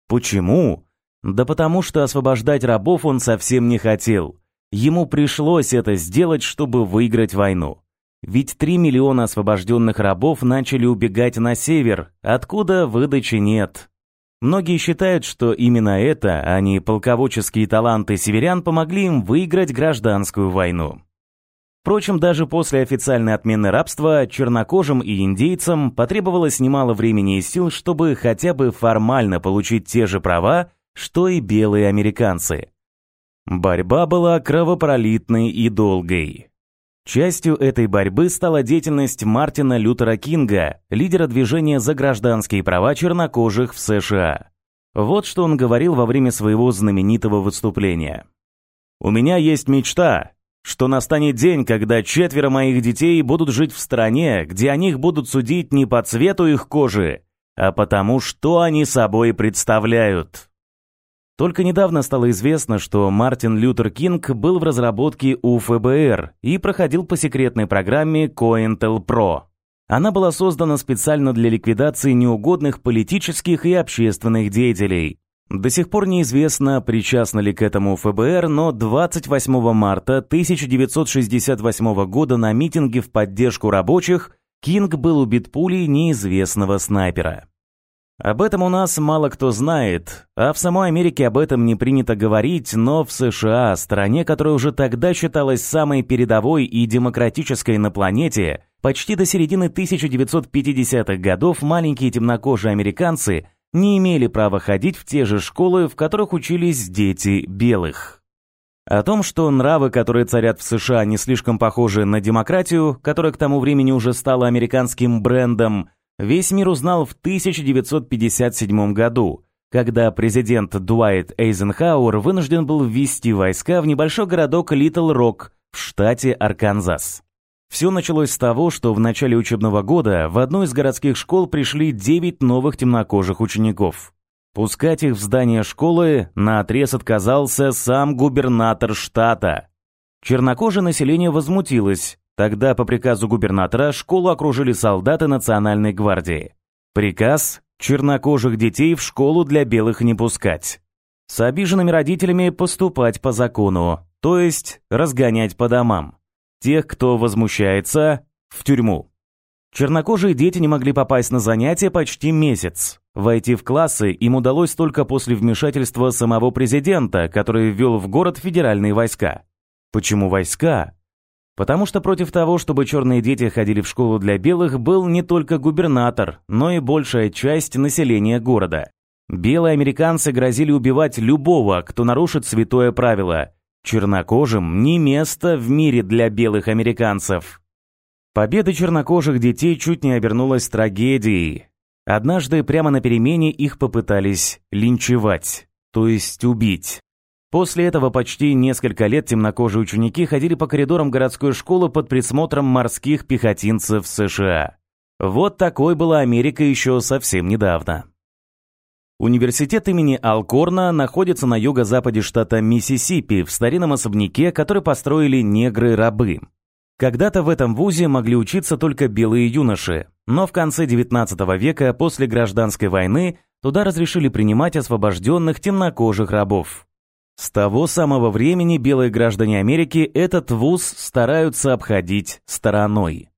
Почему? Да потому что освобождать рабов он совсем не хотел. Ему пришлось это сделать, чтобы выиграть войну. Ведь 3 миллиона освобожденных рабов начали убегать на север, откуда выдачи нет. Многие считают, что именно это, а не полководческие таланты северян помогли им выиграть гражданскую войну. Впрочем, даже после официальной отмены рабства чернокожим и индейцам потребовалось немало времени и сил, чтобы хотя бы формально получить те же права, что и белые американцы. Борьба была кровопролитной и долгой. Частью этой борьбы стала деятельность Мартина Лютера Кинга, лидера движения за гражданские права чернокожих в США. Вот что он говорил во время своего знаменитого выступления. «У меня есть мечта, что настанет день, когда четверо моих детей будут жить в стране, где о них будут судить не по цвету их кожи, а потому, что они собой представляют». Только недавно стало известно, что Мартин Лютер Кинг был в разработке у ФБР и проходил по секретной программе COINTELPRO. Она была создана специально для ликвидации неугодных политических и общественных деятелей. До сих пор неизвестно, причастна ли к этому ФБР, но 28 марта 1968 года на митинге в поддержку рабочих Кинг был убит пулей неизвестного снайпера. Об этом у нас мало кто знает, а в самой Америке об этом не принято говорить, но в США, стране, которая уже тогда считалась самой передовой и демократической на планете, почти до середины 1950-х годов маленькие темнокожие американцы не имели права ходить в те же школы, в которых учились дети белых. О том, что нравы, которые царят в США, не слишком похожи на демократию, которая к тому времени уже стала американским брендом, весь мир узнал в 1957 году, когда президент Дуайт Эйзенхауэр вынужден был ввести войска в небольшой городок Литл Рок в штате Арканзас. Все началось с того, что в начале учебного года в одну из городских школ пришли 9 новых темнокожих учеников. Пускать их в здание школы наотрез отказался сам губернатор штата. Чернокожее население возмутилось. Тогда по приказу губернатора школу окружили солдаты Национальной гвардии. Приказ – чернокожих детей в школу для белых не пускать. С обиженными родителями поступать по закону, то есть разгонять по домам. Тех, кто возмущается, в тюрьму. Чернокожие дети не могли попасть на занятия почти месяц. Войти в классы им удалось только после вмешательства самого президента, который ввел в город федеральные войска. Почему войска? Потому что против того, чтобы черные дети ходили в школу для белых, был не только губернатор, но и большая часть населения города. Белые американцы грозили убивать любого, кто нарушит святое правило. Чернокожим не место в мире для белых американцев. Победа чернокожих детей чуть не обернулась трагедией. Однажды прямо на перемене их попытались линчевать, то есть убить. После этого почти несколько лет темнокожие ученики ходили по коридорам городской школы под присмотром морских пехотинцев США. Вот такой была Америка еще совсем недавно. Университет имени Алкорна находится на юго-западе штата Миссисипи, в старинном особняке, который построили негры-рабы. Когда-то в этом вузе могли учиться только белые юноши, но в конце XIX века, после гражданской войны, туда разрешили принимать освобожденных темнокожих рабов. С того самого времени белые граждане Америки этот вуз стараются обходить стороной.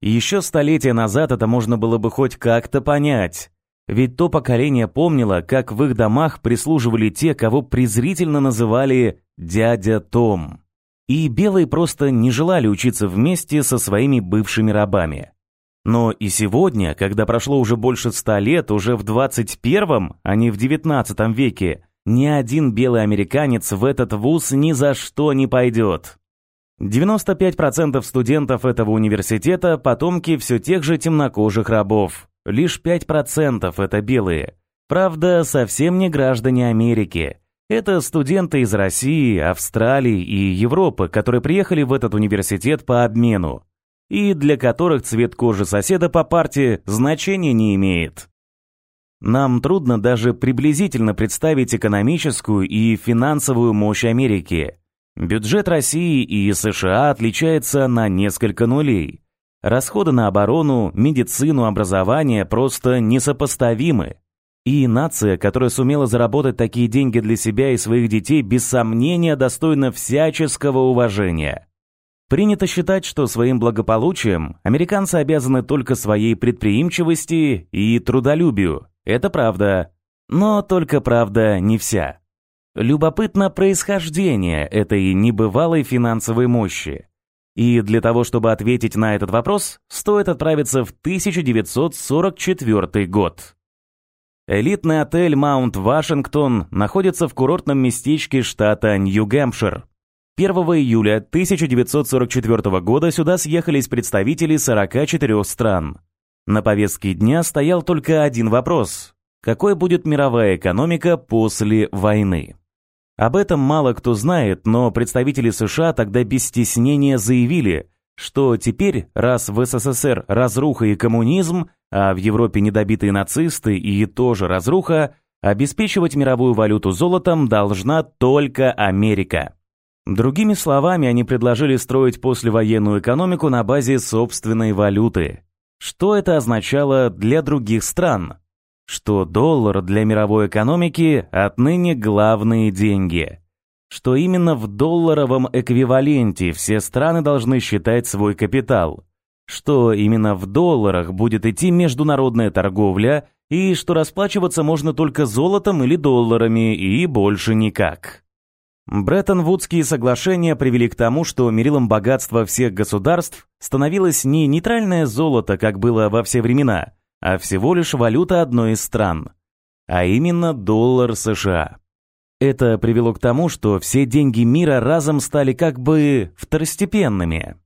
Еще столетия назад это можно было бы хоть как-то понять. Ведь то поколение помнило, как в их домах прислуживали те, кого презрительно называли «дядя Том». И белые просто не желали учиться вместе со своими бывшими рабами. Но и сегодня, когда прошло уже больше ста лет, уже в 21-м, а не в 19 веке, ни один белый американец в этот вуз ни за что не пойдет. 95% студентов этого университета – потомки все тех же темнокожих рабов. Лишь 5% – это белые. Правда, совсем не граждане Америки. Это студенты из России, Австралии и Европы, которые приехали в этот университет по обмену. И для которых цвет кожи соседа по партии значения не имеет. Нам трудно даже приблизительно представить экономическую и финансовую мощь Америки. Бюджет России и США отличается на несколько нулей. Расходы на оборону, медицину, образование просто несопоставимы. И нация, которая сумела заработать такие деньги для себя и своих детей, без сомнения достойна всяческого уважения. Принято считать, что своим благополучием американцы обязаны только своей предприимчивости и трудолюбию. Это правда. Но только правда не вся. Любопытно происхождение этой небывалой финансовой мощи. И для того, чтобы ответить на этот вопрос, стоит отправиться в 1944 год. Элитный отель Маунт Вашингтон находится в курортном местечке штата Нью-Гэмпшир. 1 июля 1944 года сюда съехались представители 44 стран. На повестке дня стоял только один вопрос. Какой будет мировая экономика после войны? Об этом мало кто знает, но представители США тогда без стеснения заявили, что теперь, раз в СССР разруха и коммунизм, а в Европе недобитые нацисты и тоже разруха, обеспечивать мировую валюту золотом должна только Америка. Другими словами, они предложили строить послевоенную экономику на базе собственной валюты. Что это означало для других стран? Что доллар для мировой экономики отныне главные деньги. Что именно в долларовом эквиваленте все страны должны считать свой капитал. Что именно в долларах будет идти международная торговля и что расплачиваться можно только золотом или долларами и больше никак. Бреттон-Вудские соглашения привели к тому, что мерилом богатства всех государств становилось не нейтральное золото, как было во все времена, а всего лишь валюта одной из стран, а именно доллар США. Это привело к тому, что все деньги мира разом стали как бы второстепенными.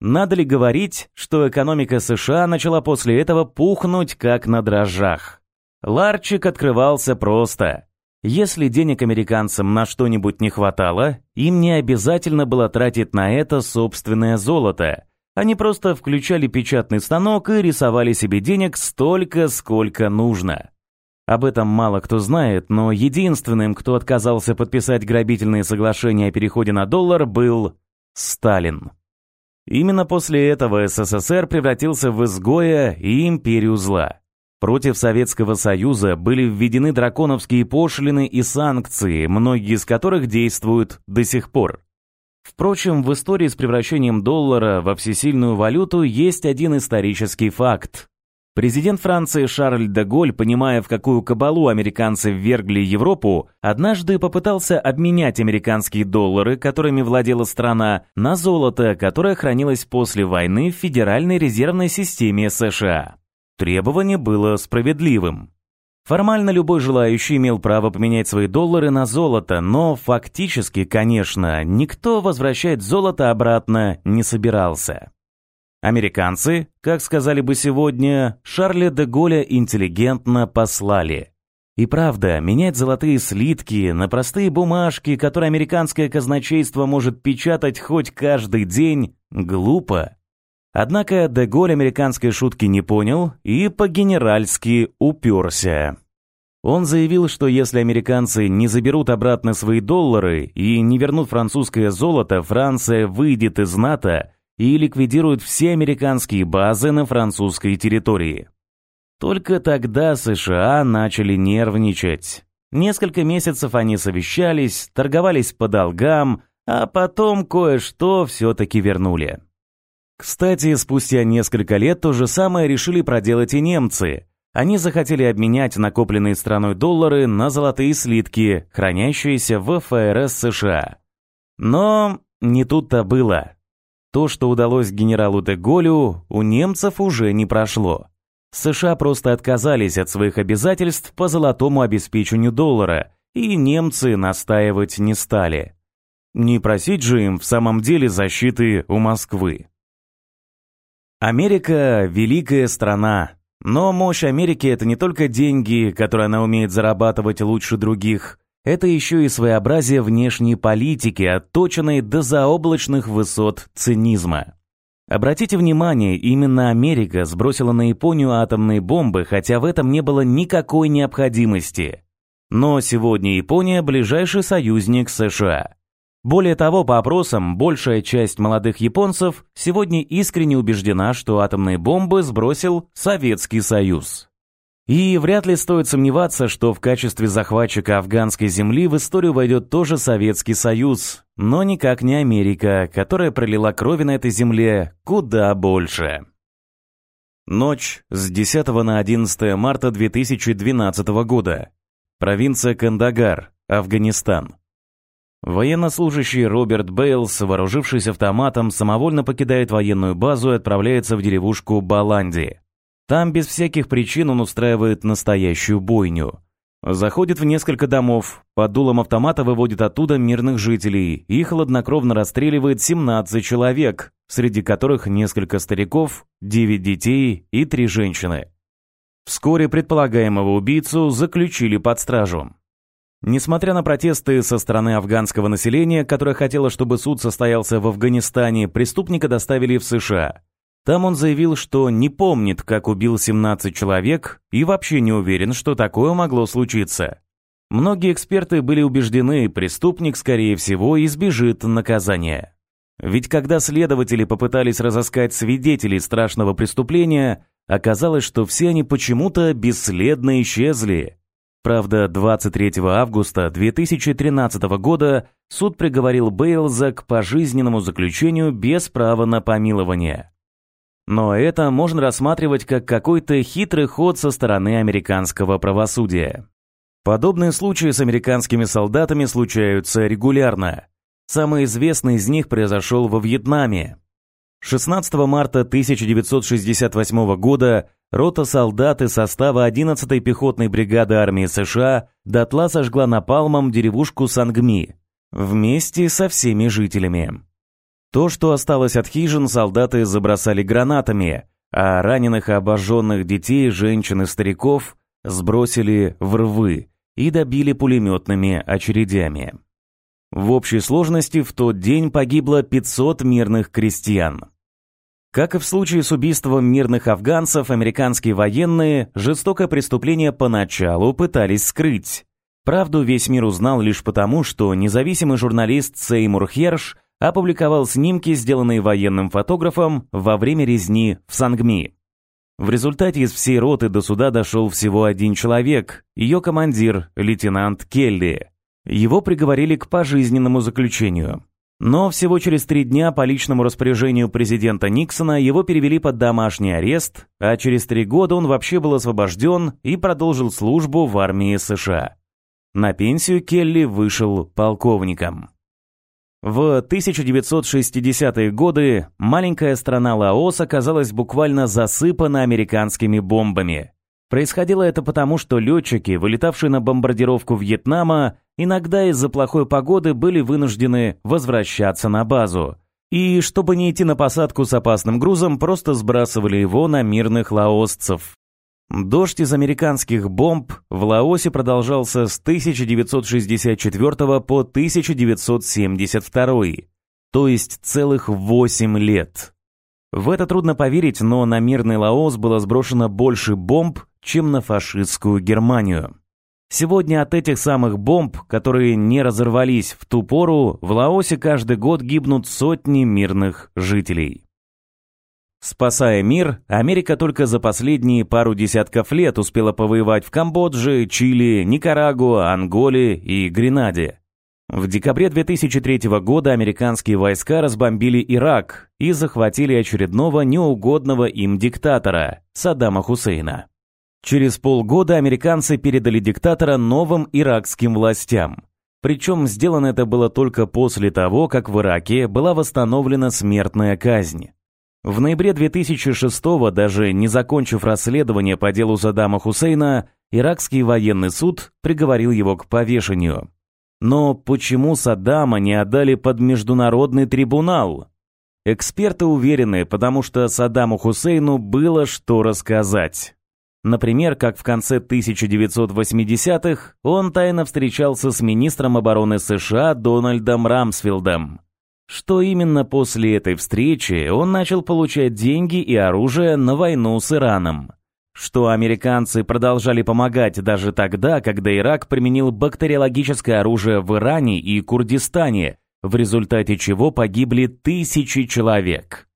Надо ли говорить, что экономика США начала после этого пухнуть как на дрожжах? Ларчик открывался просто. Если денег американцам на что-нибудь не хватало, им не обязательно было тратить на это собственное золото. Они просто включали печатный станок и рисовали себе денег столько, сколько нужно. Об этом мало кто знает, но единственным, кто отказался подписать грабительные соглашения о переходе на доллар, был Сталин. Именно после этого СССР превратился в изгоя и империю зла. Против Советского Союза были введены драконовские пошлины и санкции, многие из которых действуют до сих пор. Впрочем, в истории с превращением доллара во всесильную валюту есть один исторический факт. Президент Франции Шарль де Голь, понимая, в какую кабалу американцы ввергли Европу, однажды попытался обменять американские доллары, которыми владела страна, на золото, которое хранилось после войны в Федеральной резервной системе США. Требование было справедливым. Формально любой желающий имел право поменять свои доллары на золото, но фактически, конечно, никто возвращать золото обратно не собирался. Американцы, как сказали бы сегодня, Шарля де Голля интеллигентно послали. И правда, менять золотые слитки на простые бумажки, которые американское казначейство может печатать хоть каждый день, глупо. Однако Деголь американской шутки не понял и по-генеральски уперся. Он заявил, что если американцы не заберут обратно свои доллары и не вернут французское золото, Франция выйдет из НАТО и ликвидирует все американские базы на французской территории. Только тогда США начали нервничать. Несколько месяцев они совещались, торговались по долгам, а потом кое-что все-таки вернули. Кстати, спустя несколько лет то же самое решили проделать и немцы. Они захотели обменять накопленные страной доллары на золотые слитки, хранящиеся в ФРС США. Но не тут-то было. То, что удалось генералу де Голлю, у немцев уже не прошло. США просто отказались от своих обязательств по золотому обеспечению доллара, и немцы настаивать не стали. Не просить же им в самом деле защиты у Москвы. Америка – великая страна. Но мощь Америки – это не только деньги, которые она умеет зарабатывать лучше других. Это еще и своеобразие внешней политики, отточенной до заоблачных высот цинизма. Обратите внимание, именно Америка сбросила на Японию атомные бомбы, хотя в этом не было никакой необходимости. Но сегодня Япония – ближайший союзник США. Более того, по опросам, большая часть молодых японцев сегодня искренне убеждена, что атомные бомбы сбросил Советский Союз. И вряд ли стоит сомневаться, что в качестве захватчика афганской земли в историю войдет тоже Советский Союз, но никак не Америка, которая пролила крови на этой земле куда больше. Ночь с 10 на 11 марта 2012 года. Провинция Кандагар, Афганистан. Военнослужащий Роберт Бейлс, вооружившись автоматом, самовольно покидает военную базу и отправляется в деревушку Баланди. Там без всяких причин он устраивает настоящую бойню. Заходит в несколько домов, под дулом автомата выводит оттуда мирных жителей и хладнокровно расстреливает 17 человек, среди которых несколько стариков, 9 детей и 3 женщины. Вскоре предполагаемого убийцу заключили под стражу. Несмотря на протесты со стороны афганского населения, которое хотело, чтобы суд состоялся в Афганистане, преступника доставили в США. Там он заявил, что не помнит, как убил 17 человек и вообще не уверен, что такое могло случиться. Многие эксперты были убеждены, преступник, скорее всего, избежит наказания. Ведь когда следователи попытались разыскать свидетелей страшного преступления, оказалось, что все они почему-то бесследно исчезли. Правда, 23 августа 2013 года суд приговорил Бейлза к пожизненному заключению без права на помилование. Но это можно рассматривать как какой-то хитрый ход со стороны американского правосудия. Подобные случаи с американскими солдатами случаются регулярно. Самый известный из них произошел во Вьетнаме. 16 марта 1968 года рота солдат из состава 11-й пехотной бригады армии США дотла сожгла напалмом деревушку Сангми вместе со всеми жителями. То, что осталось от хижин, солдаты забросали гранатами, а раненых и обожженных детей, женщин и стариков сбросили в рвы и добили пулеметными очередями. В общей сложности в тот день погибло 500 мирных крестьян. Как и в случае с убийством мирных афганцев, американские военные жестокое преступление поначалу пытались скрыть. Правду весь мир узнал лишь потому, что независимый журналист Сеймур Херш опубликовал снимки, сделанные военным фотографом во время резни в Сангми. В результате из всей роты до суда дошел всего один человек, ее командир, лейтенант Келли. Его приговорили к пожизненному заключению. Но всего через три дня по личному распоряжению президента Никсона его перевели под домашний арест, а через три года он вообще был освобожден и продолжил службу в армии США. На пенсию Келли вышел полковником. В 1960-е годы маленькая страна Лаос оказалась буквально засыпана американскими бомбами. Происходило это потому, что летчики, вылетавшие на бомбардировку Вьетнама, иногда из-за плохой погоды были вынуждены возвращаться на базу. И, чтобы не идти на посадку с опасным грузом, просто сбрасывали его на мирных лаосцев. Дождь из американских бомб в Лаосе продолжался с 1964 по 1972, то есть целых 8 лет. В это трудно поверить, но на мирный Лаос было сброшено больше бомб, чем на фашистскую Германию. Сегодня от этих самых бомб, которые не разорвались в ту пору, в Лаосе каждый год гибнут сотни мирных жителей. Спасая мир, Америка только за последние пару десятков лет успела повоевать в Камбодже, Чили, Никарагуа, Анголе и Гренаде. В декабре 2003 года американские войска разбомбили Ирак и захватили очередного неугодного им диктатора – Саддама Хусейна. Через полгода американцы передали диктатора новым иракским властям. Причем сделано это было только после того, как в Ираке была восстановлена смертная казнь. В ноябре 2006-го, даже не закончив расследование по делу Саддама Хусейна, иракский военный суд приговорил его к повешению. Но почему Саддама не отдали под международный трибунал? Эксперты уверены, потому что Саддаму Хусейну было что рассказать. Например, как в конце 1980-х он тайно встречался с министром обороны США Дональдом Рамсфилдом. Что именно после этой встречи он начал получать деньги и оружие на войну с Ираном. Что американцы продолжали помогать даже тогда, когда Ирак применил бактериологическое оружие в Иране и Курдистане, в результате чего погибли тысячи человек.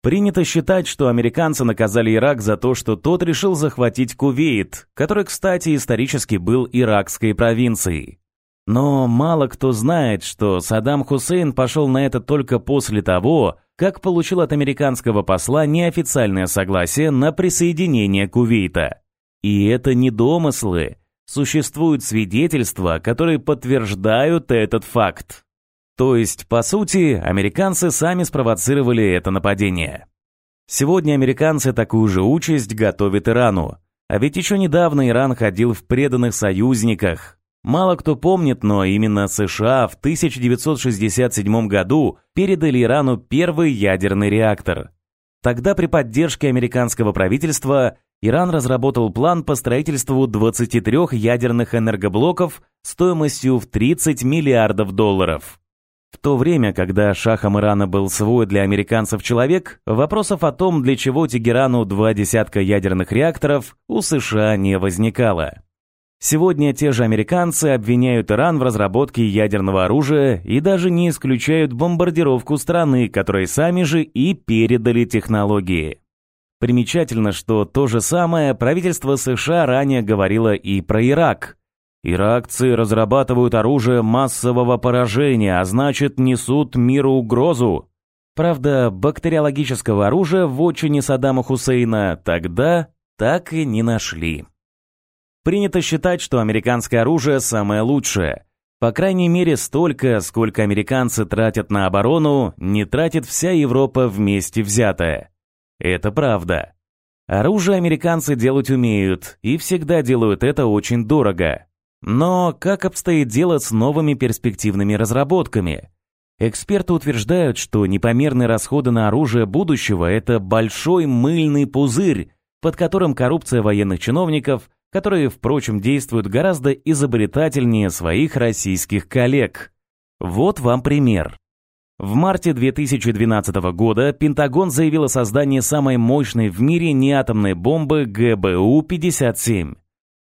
Принято считать, что американцы наказали Ирак за то, что тот решил захватить Кувейт, который, кстати, исторически был иракской провинцией. Но мало кто знает, что Саддам Хусейн пошел на это только после того, как получил от американского посла неофициальное согласие на присоединение Кувейта. И это не домыслы. Существуют свидетельства, которые подтверждают этот факт. То есть, по сути, американцы сами спровоцировали это нападение. Сегодня американцы такую же участь готовят Ирану. А ведь еще недавно Иран ходил в преданных союзниках. Мало кто помнит, но именно США в 1967 году передали Ирану первый ядерный реактор. Тогда при поддержке американского правительства Иран разработал план по строительству 23 ядерных энергоблоков стоимостью в 30 миллиардов долларов. В то время, когда шахом Ирана был свой для американцев человек, вопросов о том, для чего Тегерану два десятка ядерных реакторов, у США не возникало. Сегодня те же американцы обвиняют Иран в разработке ядерного оружия и даже не исключают бомбардировку страны, которой сами же и передали технологии. Примечательно, что то же самое правительство США ранее говорило и про Ирак, Иракцы разрабатывают оружие массового поражения, а значит несут миру угрозу. Правда, бактериологического оружия в отчине Саддама Хусейна тогда так и не нашли. Принято считать, что американское оружие самое лучшее. По крайней мере, столько, сколько американцы тратят на оборону, не тратит вся Европа вместе взятая. Это правда. Оружие американцы делать умеют, и всегда делают это очень дорого. Но как обстоит дело с новыми перспективными разработками? Эксперты утверждают, что непомерные расходы на оружие будущего – это большой мыльный пузырь, под которым коррупция военных чиновников, которые, впрочем, действуют гораздо изобретательнее своих российских коллег. Вот вам пример. В марте 2012 года Пентагон заявил о создании самой мощной в мире неатомной бомбы ГБУ-57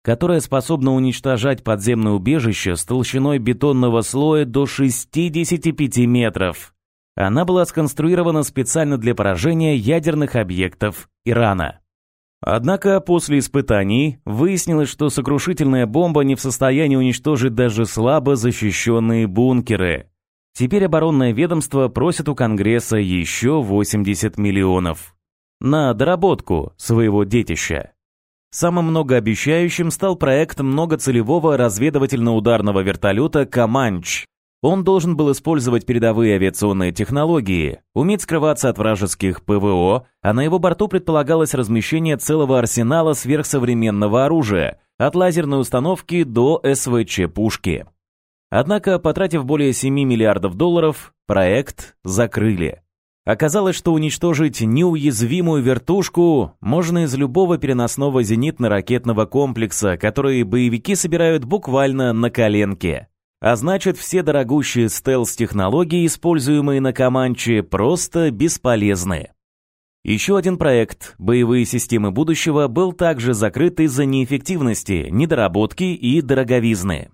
которая способна уничтожать подземное убежище с толщиной бетонного слоя до 65 метров. Она была сконструирована специально для поражения ядерных объектов Ирана. Однако после испытаний выяснилось, что сокрушительная бомба не в состоянии уничтожить даже слабо защищенные бункеры. Теперь оборонное ведомство просит у Конгресса еще 80 миллионов на доработку своего детища. Самым многообещающим стал проект многоцелевого разведывательно-ударного вертолета «Каманч». Он должен был использовать передовые авиационные технологии, уметь скрываться от вражеских ПВО, а на его борту предполагалось размещение целого арсенала сверхсовременного оружия, от лазерной установки до СВЧ-пушки. Однако, потратив более 7 миллиардов долларов, проект закрыли. Оказалось, что уничтожить неуязвимую вертушку можно из любого переносного зенитно-ракетного комплекса, который боевики собирают буквально на коленке. А значит, все дорогущие стелс-технологии, используемые на Каманче, просто бесполезны. Еще один проект «Боевые системы будущего» был также закрыт из-за неэффективности, недоработки и дороговизны.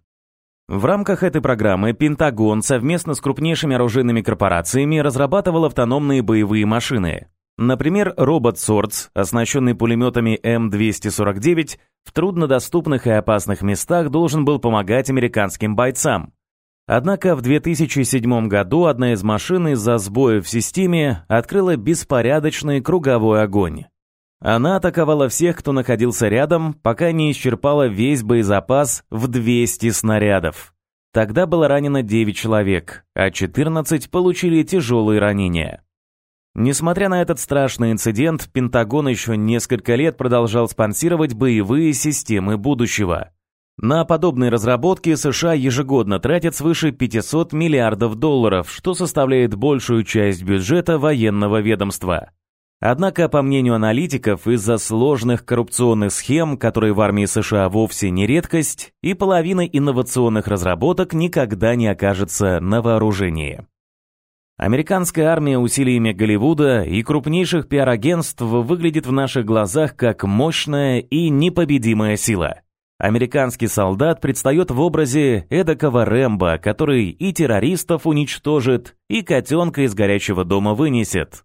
В рамках этой программы Пентагон совместно с крупнейшими оружейными корпорациями разрабатывал автономные боевые машины. Например, робот Swords, оснащенный пулеметами М249, в труднодоступных и опасных местах должен был помогать американским бойцам. Однако в 2007 году одна из машин из-за сбоя в системе открыла беспорядочный круговой огонь. Она атаковала всех, кто находился рядом, пока не исчерпала весь боезапас в 200 снарядов. Тогда было ранено 9 человек, а 14 получили тяжелые ранения. Несмотря на этот страшный инцидент, Пентагон еще несколько лет продолжал спонсировать боевые системы будущего. На подобные разработки США ежегодно тратят свыше 500 миллиардов долларов, что составляет большую часть бюджета военного ведомства. Однако, по мнению аналитиков, из-за сложных коррупционных схем, которые в армии США вовсе не редкость, и половина инновационных разработок никогда не окажется на вооружении. Американская армия усилиями Голливуда и крупнейших пиар-агентств выглядит в наших глазах как мощная и непобедимая сила. Американский солдат предстает в образе эдакого Рэмбо, который и террористов уничтожит, и котенка из горячего дома вынесет.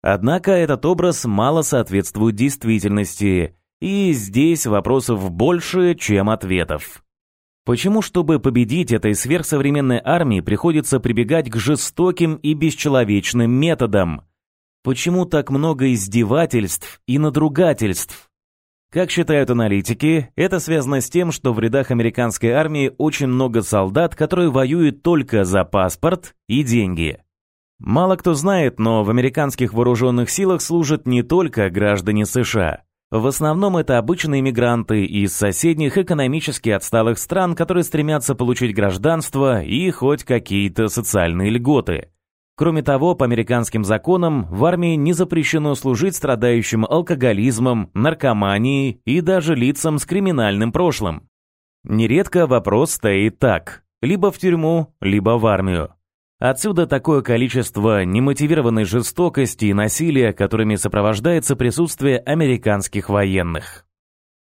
Однако этот образ мало соответствует действительности, и здесь вопросов больше, чем ответов. Почему, чтобы победить этой сверхсовременной армии, приходится прибегать к жестоким и бесчеловечным методам? Почему так много издевательств и надругательств? Как считают аналитики, это связано с тем, что в рядах американской армии очень много солдат, которые воюют только за паспорт и деньги. Мало кто знает, но в американских вооруженных силах служат не только граждане США. В основном это обычные мигранты из соседних экономически отсталых стран, которые стремятся получить гражданство и хоть какие-то социальные льготы. Кроме того, по американским законам в армии не запрещено служить страдающим алкоголизмом, наркоманией и даже лицам с криминальным прошлым. Нередко вопрос стоит так: либо в тюрьму, либо в армию. Отсюда такое количество немотивированной жестокости и насилия, которыми сопровождается присутствие американских военных.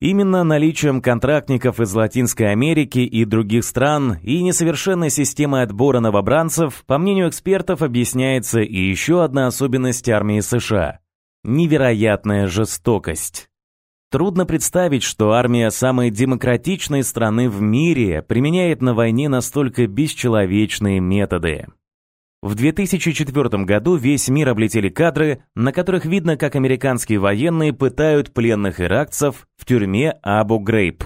Именно наличием контрактников из Латинской Америки и других стран и несовершенной системой отбора новобранцев, по мнению экспертов, объясняется и еще одна особенность армии США – невероятная жестокость. Трудно представить, что армия самой демократичной страны в мире применяет на войне настолько бесчеловечные методы. В 2004 году весь мир облетели кадры, на которых видно, как американские военные пытают пленных иракцев в тюрьме Абу-Грейб.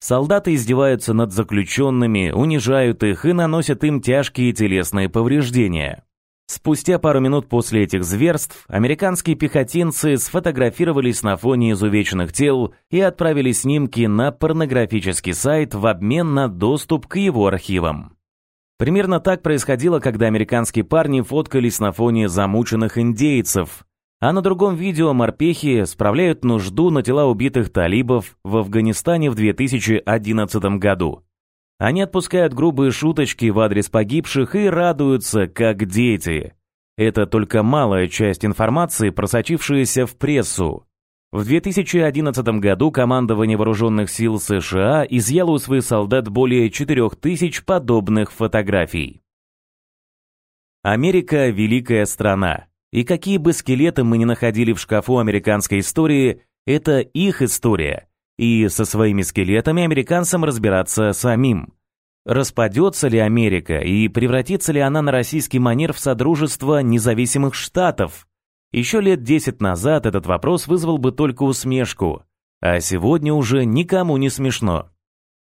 Солдаты издеваются над заключенными, унижают их и наносят им тяжкие телесные повреждения. Спустя пару минут после этих зверств американские пехотинцы сфотографировались на фоне изувеченных тел и отправили снимки на порнографический сайт в обмен на доступ к его архивам. Примерно так происходило, когда американские парни фоткались на фоне замученных индейцев, а на другом видео морпехи справляют нужду на тела убитых талибов в Афганистане в 2011 году. Они отпускают грубые шуточки в адрес погибших и радуются, как дети. Это только малая часть информации, просочившаяся в прессу. В 2011 году командование вооруженных сил США изъяло у своих солдат более 4000 подобных фотографий. Америка – великая страна. И какие бы скелеты мы ни находили в шкафу американской истории, это их история. И со своими скелетами американцам разбираться самим. Распадется ли Америка и превратится ли она на российский манер в Содружество независимых штатов? Еще лет десять назад этот вопрос вызвал бы только усмешку, а сегодня уже никому не смешно.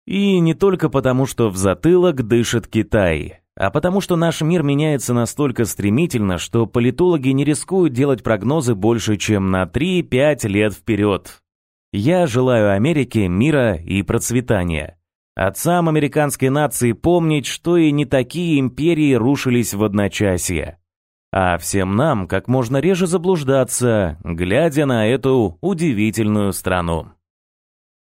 И не только потому, что в затылок дышит Китай, а потому что наш мир меняется настолько стремительно, что политологи не рискуют делать прогнозы больше, чем на 3-5 лет вперед. Я желаю Америке мира и процветания. Отцам американской нации помнить, что и не такие империи рушились в одночасье. А всем нам как можно реже заблуждаться, глядя на эту удивительную страну.